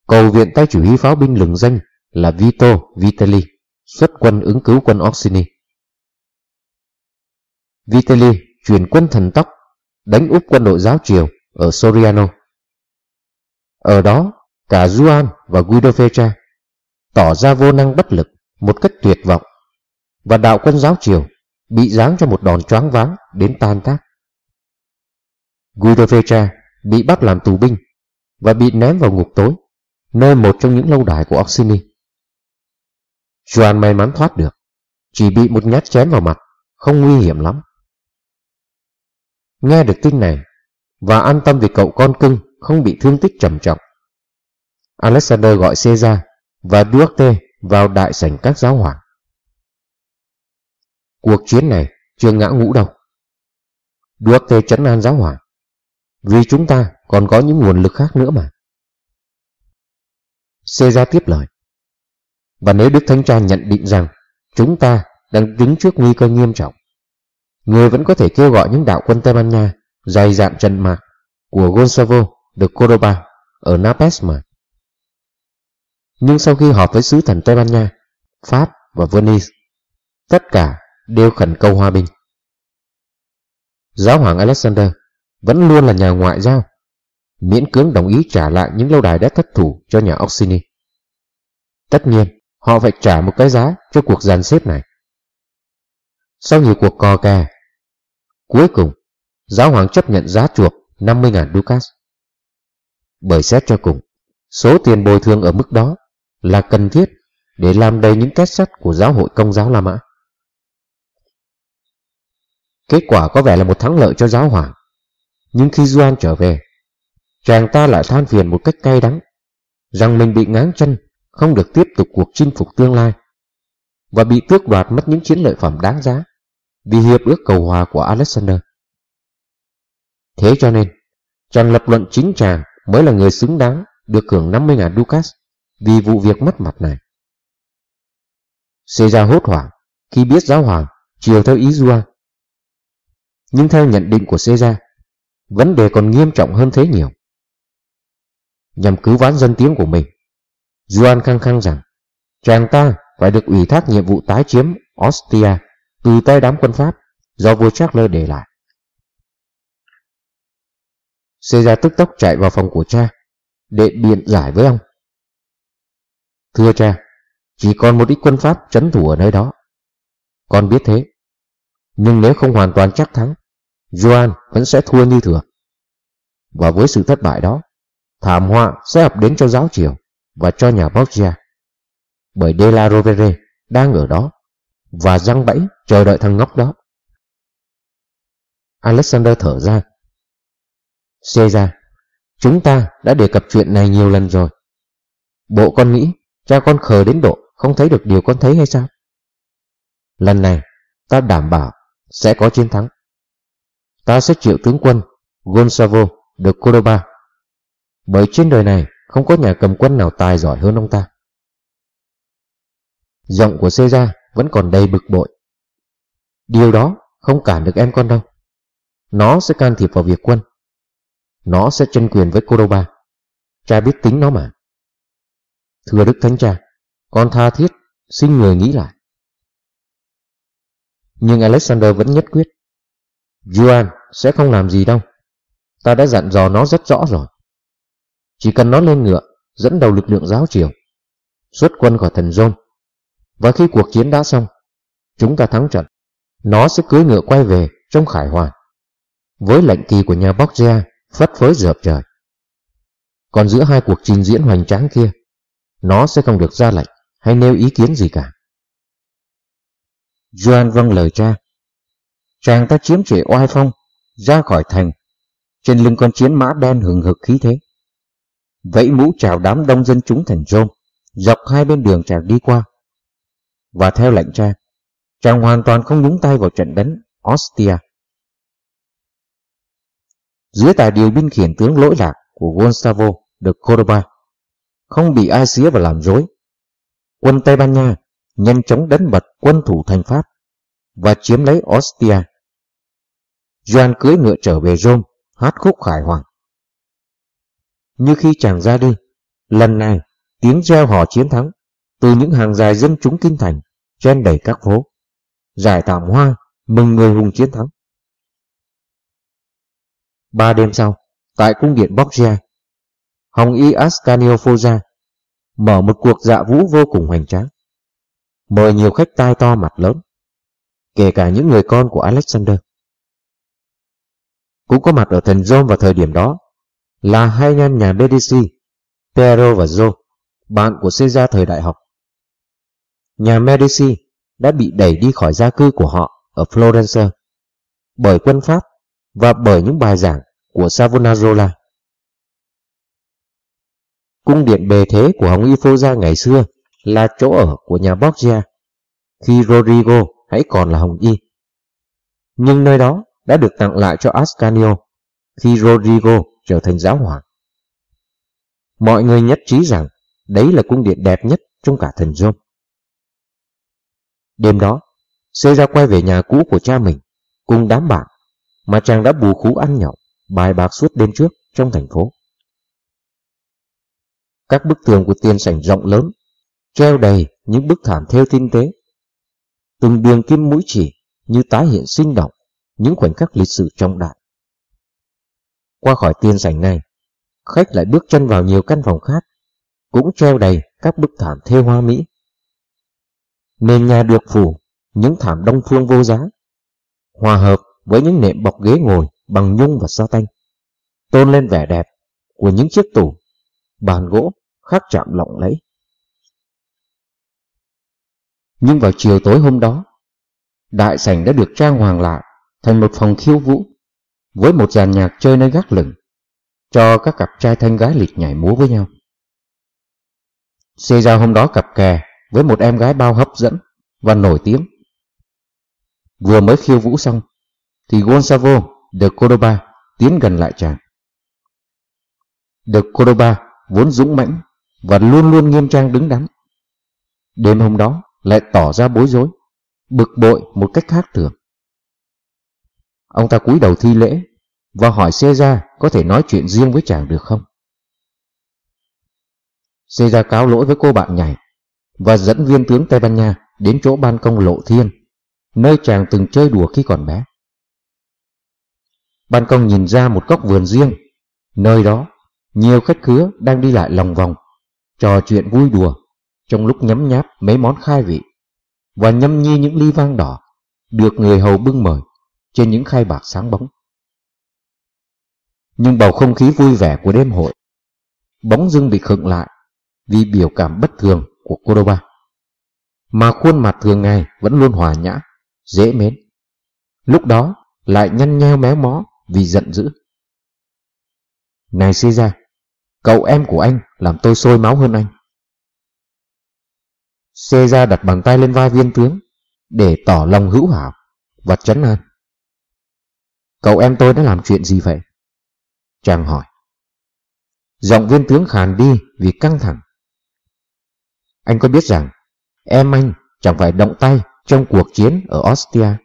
Cầu viện tay chủ huy pháo binh lừng danh là Vito Vitelli xuất quân ứng cứu quân Orsini. Vitelli chuyển quân thần tốc đánh úp quân đội giáo triều ở Soriano. Ở đó, cả Juan và Guido Fecha tỏ ra vô năng bất lực một cách tuyệt vọng và đạo quân giáo triều bị giáng cho một đòn choáng váng đến tan tác. Guido Fecha bị bắt làm tù binh và bị ném vào ngục tối nơi một trong những lâu đài của Oxini. Joan may mắn thoát được, chỉ bị một nhát chém vào mặt, không nguy hiểm lắm. Nghe được tin này, và an tâm vì cậu con cưng không bị thương tích trầm trọng, Alexander gọi Caesar và Duarte vào đại sảnh các giáo hoàng. Cuộc chiến này chưa ngã ngũ đâu. Duarte chấn an giáo hoàng. Vì chúng ta còn có những nguồn lực khác nữa mà. Caesar tiếp lời. Và nếu Đức Thánh Cha nhận định rằng chúng ta đang đứng trước nguy cơ nghiêm trọng, người vẫn có thể kêu gọi những đạo quân Tây Ban Nha dày dạn trần mạc của Gonzalo de Cordoba ở Napes mà. Nhưng sau khi họp với sứ thần Tây Ban Nha, Pháp và Venice, tất cả đều khẩn cầu hòa bình. Giáo hoàng Alexander vẫn luôn là nhà ngoại giao, miễn cưỡng đồng ý trả lại những lâu đài đã thất thủ cho nhà Orsini. Tất nhiên, họ phải trả một cái giá cho cuộc dàn xếp này. Sau nhiều cuộc cò kè, cuối cùng, giáo hoàng chấp nhận giá chuộc 50.000 ducats. Bởi xét cho cùng, số tiền bồi thường ở mức đó là cần thiết để làm đầy những kết sắt của giáo hội công giáo La Mã. Kết quả có vẻ là một thắng lợi cho giáo hoàng. Nhưng khi Doan trở về, chàng ta lại than phiền một cách cay đắng rằng mình bị ngáng chân, không được tiếp tục cuộc chinh phục tương lai và bị tước đoạt mất những chiến lợi phẩm đáng giá vì hiệp ước cầu hòa của Alexander. Thế cho nên, chàng lập luận chính chàng mới là người xứng đáng được hưởng 50.000 ducats vì vụ việc mất mặt này. Caesar hốt hoảng khi biết giáo hoàng chiều theo ý Duan nhưng theo nhận định của Seja, vấn đề còn nghiêm trọng hơn thế nhiều. Nhằm cứu vãn dân tiếng của mình, Juan khăng khăng rằng chàng ta phải được ủy thác nhiệm vụ tái chiếm Ostia từ tay đám quân Pháp do vua Charles để lại. Seja tức tốc chạy vào phòng của cha để biện giải với ông. Thưa cha, chỉ còn một ít quân Pháp trấn thủ ở nơi đó. Con biết thế. Nhưng nếu không hoàn toàn chắc thắng, Joan vẫn sẽ thua như thường. Và với sự thất bại đó, thảm họa sẽ ập đến cho giáo triều và cho nhà Borgia. Bởi De La Rovere đang ở đó và răng bẫy chờ đợi thằng ngốc đó. Alexander thở ra. Caesar, chúng ta đã đề cập chuyện này nhiều lần rồi. Bộ con nghĩ Cha con khờ đến độ không thấy được điều con thấy hay sao? Lần này, ta đảm bảo sẽ có chiến thắng. Ta sẽ triệu tướng quân Gonzalo de Cordoba. Bởi trên đời này không có nhà cầm quân nào tài giỏi hơn ông ta. Giọng của Caesar vẫn còn đầy bực bội. Điều đó không cản được em con đâu. Nó sẽ can thiệp vào việc quân. Nó sẽ tranh quyền với Cordoba. Cha biết tính nó mà. Thưa Đức Thánh Cha, con tha thiết, xin người nghĩ lại. Nhưng Alexander vẫn nhất quyết. Juan sẽ không làm gì đâu. Ta đã dặn dò nó rất rõ rồi. Chỉ cần nó lên ngựa, dẫn đầu lực lượng giáo triều, xuất quân khỏi thần John. Và khi cuộc chiến đã xong, chúng ta thắng trận, nó sẽ cưới ngựa quay về trong khải hoàn. Với lệnh kỳ của nhà Borgia phất phới dợp trời. Còn giữa hai cuộc trình diễn hoành tráng kia, nó sẽ không được ra lệnh hay nêu ý kiến gì cả. Doan vâng lời cha. Chàng ta chiếm trễ oai phong, ra khỏi thành, trên lưng con chiến mã đen hừng hực khí thế. Vẫy mũ chào đám đông dân chúng thành rôm, dọc hai bên đường chàng đi qua. Và theo lệnh cha, chàng hoàn toàn không nhúng tay vào trận đánh Ostia. Dưới tài điều binh khiển tướng lỗi lạc của Gonzalo de Cordoba, không bị ai xía và làm rối. Quân Tây Ban Nha nhanh chóng đánh bật quân thủ thành Pháp và chiếm lấy Ostia. Doan cưỡi ngựa trở về Rome, hát khúc khải hoàng. Như khi chàng ra đi, lần này tiếng reo hò chiến thắng từ những hàng dài dân chúng kinh thành chen đầy các phố, giải thảm hoa mừng người hùng chiến thắng. Ba đêm sau, tại cung điện Borgia, Hồng Y Ascanio Foggia mở một cuộc dạ vũ vô cùng hoành tráng. Mời nhiều khách tai to mặt lớn, kể cả những người con của Alexander. Cũng có mặt ở thần Rome vào thời điểm đó là hai anh em nhà Medici, Piero và Joe, bạn của Caesar thời đại học. Nhà Medici đã bị đẩy đi khỏi gia cư của họ ở Florence bởi quân Pháp và bởi những bài giảng của Savonarola. Cung điện bề thế của Hồng Y Phô Gia ngày xưa là chỗ ở của nhà Borgia khi Rodrigo hãy còn là Hồng Y. Nhưng nơi đó đã được tặng lại cho Ascanio khi Rodrigo trở thành giáo hoàng. Mọi người nhất trí rằng đấy là cung điện đẹp nhất trong cả thần Rome. Đêm đó, Caesar quay về nhà cũ của cha mình cùng đám bạn mà chàng đã bù khú ăn nhậu, bài bạc suốt đêm trước trong thành phố. Các bức tường của tiền sảnh rộng lớn, treo đầy những bức thảm theo tinh tế. Từng đường kim mũi chỉ như tái hiện sinh động những khoảnh khắc lịch sử trọng đại. Qua khỏi tiền sảnh này, khách lại bước chân vào nhiều căn phòng khác, cũng treo đầy các bức thảm thêu hoa mỹ. Nền nhà được phủ những thảm đông phương vô giá, hòa hợp với những nệm bọc ghế ngồi bằng nhung và sa tanh, tôn lên vẻ đẹp của những chiếc tủ, bàn gỗ khắc chạm lộng lẫy. Nhưng vào chiều tối hôm đó, đại sảnh đã được trang hoàng lại thành một phòng khiêu vũ với một dàn nhạc chơi nơi gác lửng cho các cặp trai thanh gái lịch nhảy múa với nhau. Caesar hôm đó cặp kè với một em gái bao hấp dẫn và nổi tiếng. Vừa mới khiêu vũ xong, thì Gonzalo de Cordoba tiến gần lại chàng. De Cordoba vốn dũng mãnh và luôn luôn nghiêm trang đứng đắn. Đêm hôm đó lại tỏ ra bối rối, bực bội một cách khác thường. Ông ta cúi đầu thi lễ và hỏi Caesar có thể nói chuyện riêng với chàng được không. Caesar cáo lỗi với cô bạn nhảy và dẫn viên tướng Tây Ban Nha đến chỗ ban công lộ thiên, nơi chàng từng chơi đùa khi còn bé. Ban công nhìn ra một góc vườn riêng, nơi đó nhiều khách khứa đang đi lại lòng vòng, trò chuyện vui đùa trong lúc nhấm nháp mấy món khai vị và nhâm nhi những ly vang đỏ được người hầu bưng mời trên những khay bạc sáng bóng. Nhưng bầu không khí vui vẻ của đêm hội bỗng dưng bị khựng lại vì biểu cảm bất thường của Cordoba. Mà khuôn mặt thường ngày vẫn luôn hòa nhã, dễ mến. Lúc đó lại nhăn nheo méo mó vì giận dữ. Này Caesar, cậu em của anh làm tôi sôi máu hơn anh. Caesar đặt bàn tay lên vai viên tướng để tỏ lòng hữu hảo và chấn an. Cậu em tôi đã làm chuyện gì vậy? Chàng hỏi. Giọng viên tướng khàn đi vì căng thẳng. Anh có biết rằng em anh chẳng phải động tay trong cuộc chiến ở Ostia.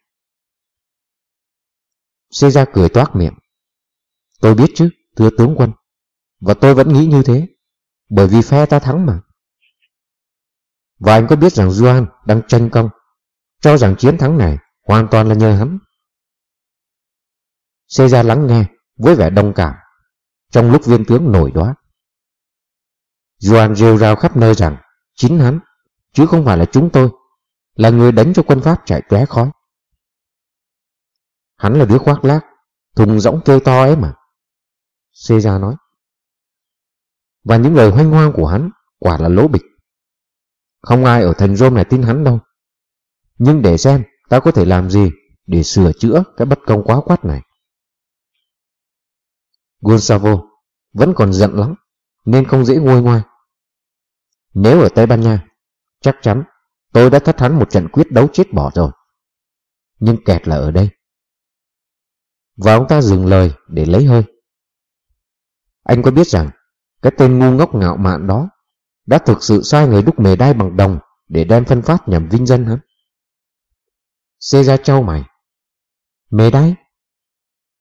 Caesar cười toát miệng. Tôi biết chứ, thưa tướng quân. Và tôi vẫn nghĩ như thế, bởi vì phe ta thắng mà. Và anh có biết rằng Juan đang tranh công, cho rằng chiến thắng này hoàn toàn là nhờ hắn. Caesar lắng nghe với vẻ đồng cảm, trong lúc viên tướng nổi đoá. Juan rêu rao khắp nơi rằng chính hắn, chứ không phải là chúng tôi, là người đánh cho quân Pháp chạy tóe khói. Hắn là đứa khoác lác, thùng rỗng kêu to ấy mà. Caesar nói. Và những lời hoanh hoang của hắn quả là lỗ bịch. Không ai ở thành Rome này tin hắn đâu. Nhưng để xem ta có thể làm gì để sửa chữa cái bất công quá quát này. Gonzalo vẫn còn giận lắm nên không dễ nguôi ngoai. Nếu ở Tây Ban Nha, chắc chắn tôi đã thất hắn một trận quyết đấu chết bỏ rồi. Nhưng kẹt là ở đây. Và ông ta dừng lời để lấy hơi. Anh có biết rằng cái tên ngu ngốc ngạo mạn đó đã thực sự sai người đúc mề đai bằng đồng để đem phân phát nhằm vinh dân hắn. Xê ra châu mày. Mề đai?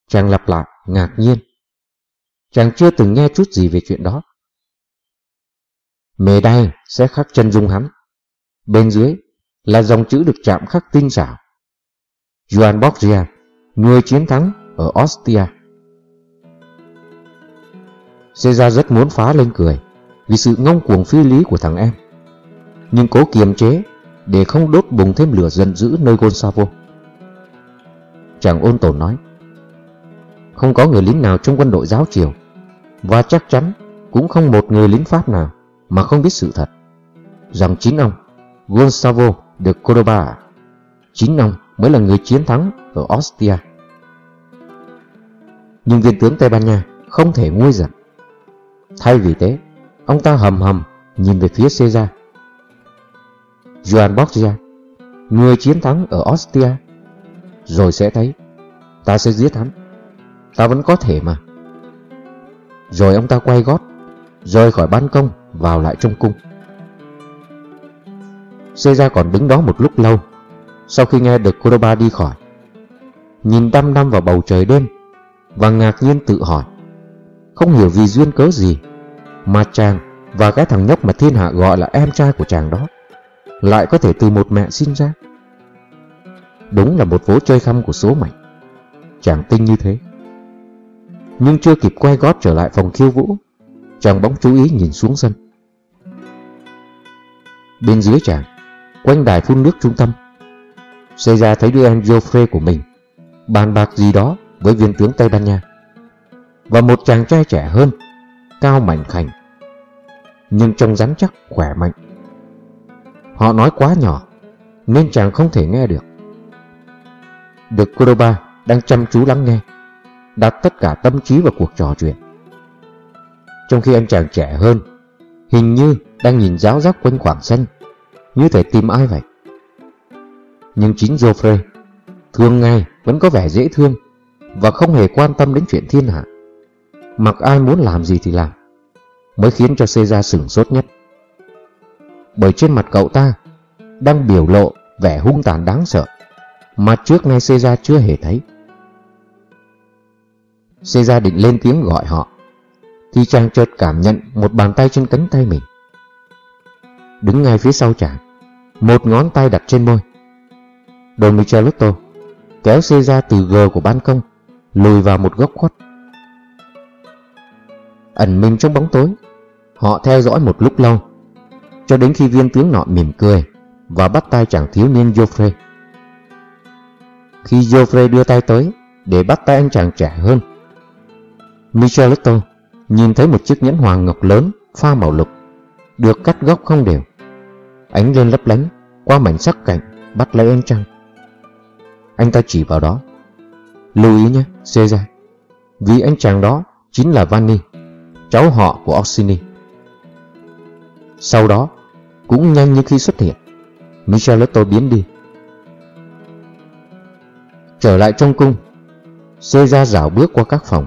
Chàng lặp lại, ngạc nhiên. Chàng chưa từng nghe chút gì về chuyện đó. Mề đai sẽ khắc chân dung hắn. Bên dưới là dòng chữ được chạm khắc tinh xảo. Juan Borgia, người chiến thắng ở Ostia. Caesar rất muốn phá lên cười vì sự ngông cuồng phi lý của thằng em. Nhưng cố kiềm chế để không đốt bùng thêm lửa giận dữ nơi Gonzalo. Chàng ôn tồn nói, không có người lính nào trong quân đội giáo triều và chắc chắn cũng không một người lính Pháp nào mà không biết sự thật rằng chính ông, Gustavo de Cordoba, chính ông mới là người chiến thắng ở Ostia. Nhưng viên tướng Tây Ban Nha không thể nguôi giận. Thay vì thế, ông ta hầm hầm nhìn về phía Caesar. Juan Borgia, người chiến thắng ở Ostia, rồi sẽ thấy, ta sẽ giết hắn. Ta vẫn có thể mà. Rồi ông ta quay gót, rời khỏi ban công, vào lại trong cung. Caesar còn đứng đó một lúc lâu, sau khi nghe được Cordoba đi khỏi. Nhìn đăm đăm vào bầu trời đêm, và ngạc nhiên tự hỏi, không hiểu vì duyên cớ gì, mà chàng và cái thằng nhóc mà thiên hạ gọi là em trai của chàng đó, lại có thể từ một mẹ sinh ra. Đúng là một vố chơi khăm của số mệnh. Chàng tinh như thế nhưng chưa kịp quay gót trở lại phòng khiêu vũ chàng bóng chú ý nhìn xuống sân bên dưới chàng quanh đài phun nước trung tâm xây ra thấy đứa em Joffre của mình bàn bạc gì đó với viên tướng Tây Ban Nha và một chàng trai trẻ hơn cao mảnh khảnh nhưng trông rắn chắc khỏe mạnh họ nói quá nhỏ nên chàng không thể nghe được được Kuroba đang chăm chú lắng nghe đặt tất cả tâm trí vào cuộc trò chuyện. Trong khi anh chàng trẻ hơn, hình như đang nhìn giáo giác quanh khoảng sân, như thể tìm ai vậy. Nhưng chính Joffrey, thường ngày vẫn có vẻ dễ thương và không hề quan tâm đến chuyện thiên hạ. Mặc ai muốn làm gì thì làm, mới khiến cho Caesar sửng sốt nhất. Bởi trên mặt cậu ta đang biểu lộ vẻ hung tàn đáng sợ mà trước nay Caesar chưa hề thấy. Caesar định lên tiếng gọi họ Thì chàng chợt cảm nhận một bàn tay trên cánh tay mình Đứng ngay phía sau chàng Một ngón tay đặt trên môi Don Michelotto kéo Caesar từ gờ của ban công Lùi vào một góc khuất Ẩn mình trong bóng tối Họ theo dõi một lúc lâu Cho đến khi viên tướng nọ mỉm cười Và bắt tay chàng thiếu niên Joffrey. Khi Joffrey đưa tay tới Để bắt tay anh chàng trẻ hơn Micheletto nhìn thấy một chiếc nhẫn hoàng ngọc lớn pha màu lục, được cắt góc không đều. Ánh lên lấp lánh qua mảnh sắc cạnh bắt lấy anh chàng. Anh ta chỉ vào đó. Lưu ý nhé, Caesar, vì anh chàng đó chính là Vanni, cháu họ của Orsini. Sau đó, cũng nhanh như khi xuất hiện, Micheletto biến đi. Trở lại trong cung, Caesar dạo bước qua các phòng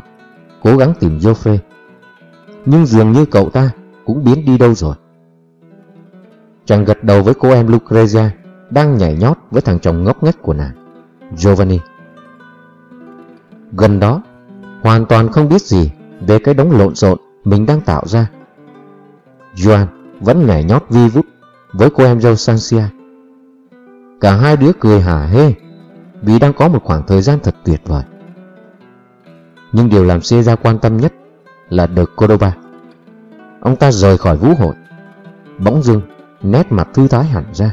cố gắng tìm Joffre. Nhưng dường như cậu ta cũng biến đi đâu rồi. Chàng gật đầu với cô em Lucrezia đang nhảy nhót với thằng chồng ngốc nghếch của nàng, Giovanni. Gần đó, hoàn toàn không biết gì về cái đống lộn xộn mình đang tạo ra. Joan vẫn nhảy nhót vi vút với cô em dâu Sancia. Cả hai đứa cười hả hê vì đang có một khoảng thời gian thật tuyệt vời. Nhưng điều làm Caesar quan tâm nhất là De Cordova. Ông ta rời khỏi vũ hội. Bỗng dưng, nét mặt thư thái hẳn ra.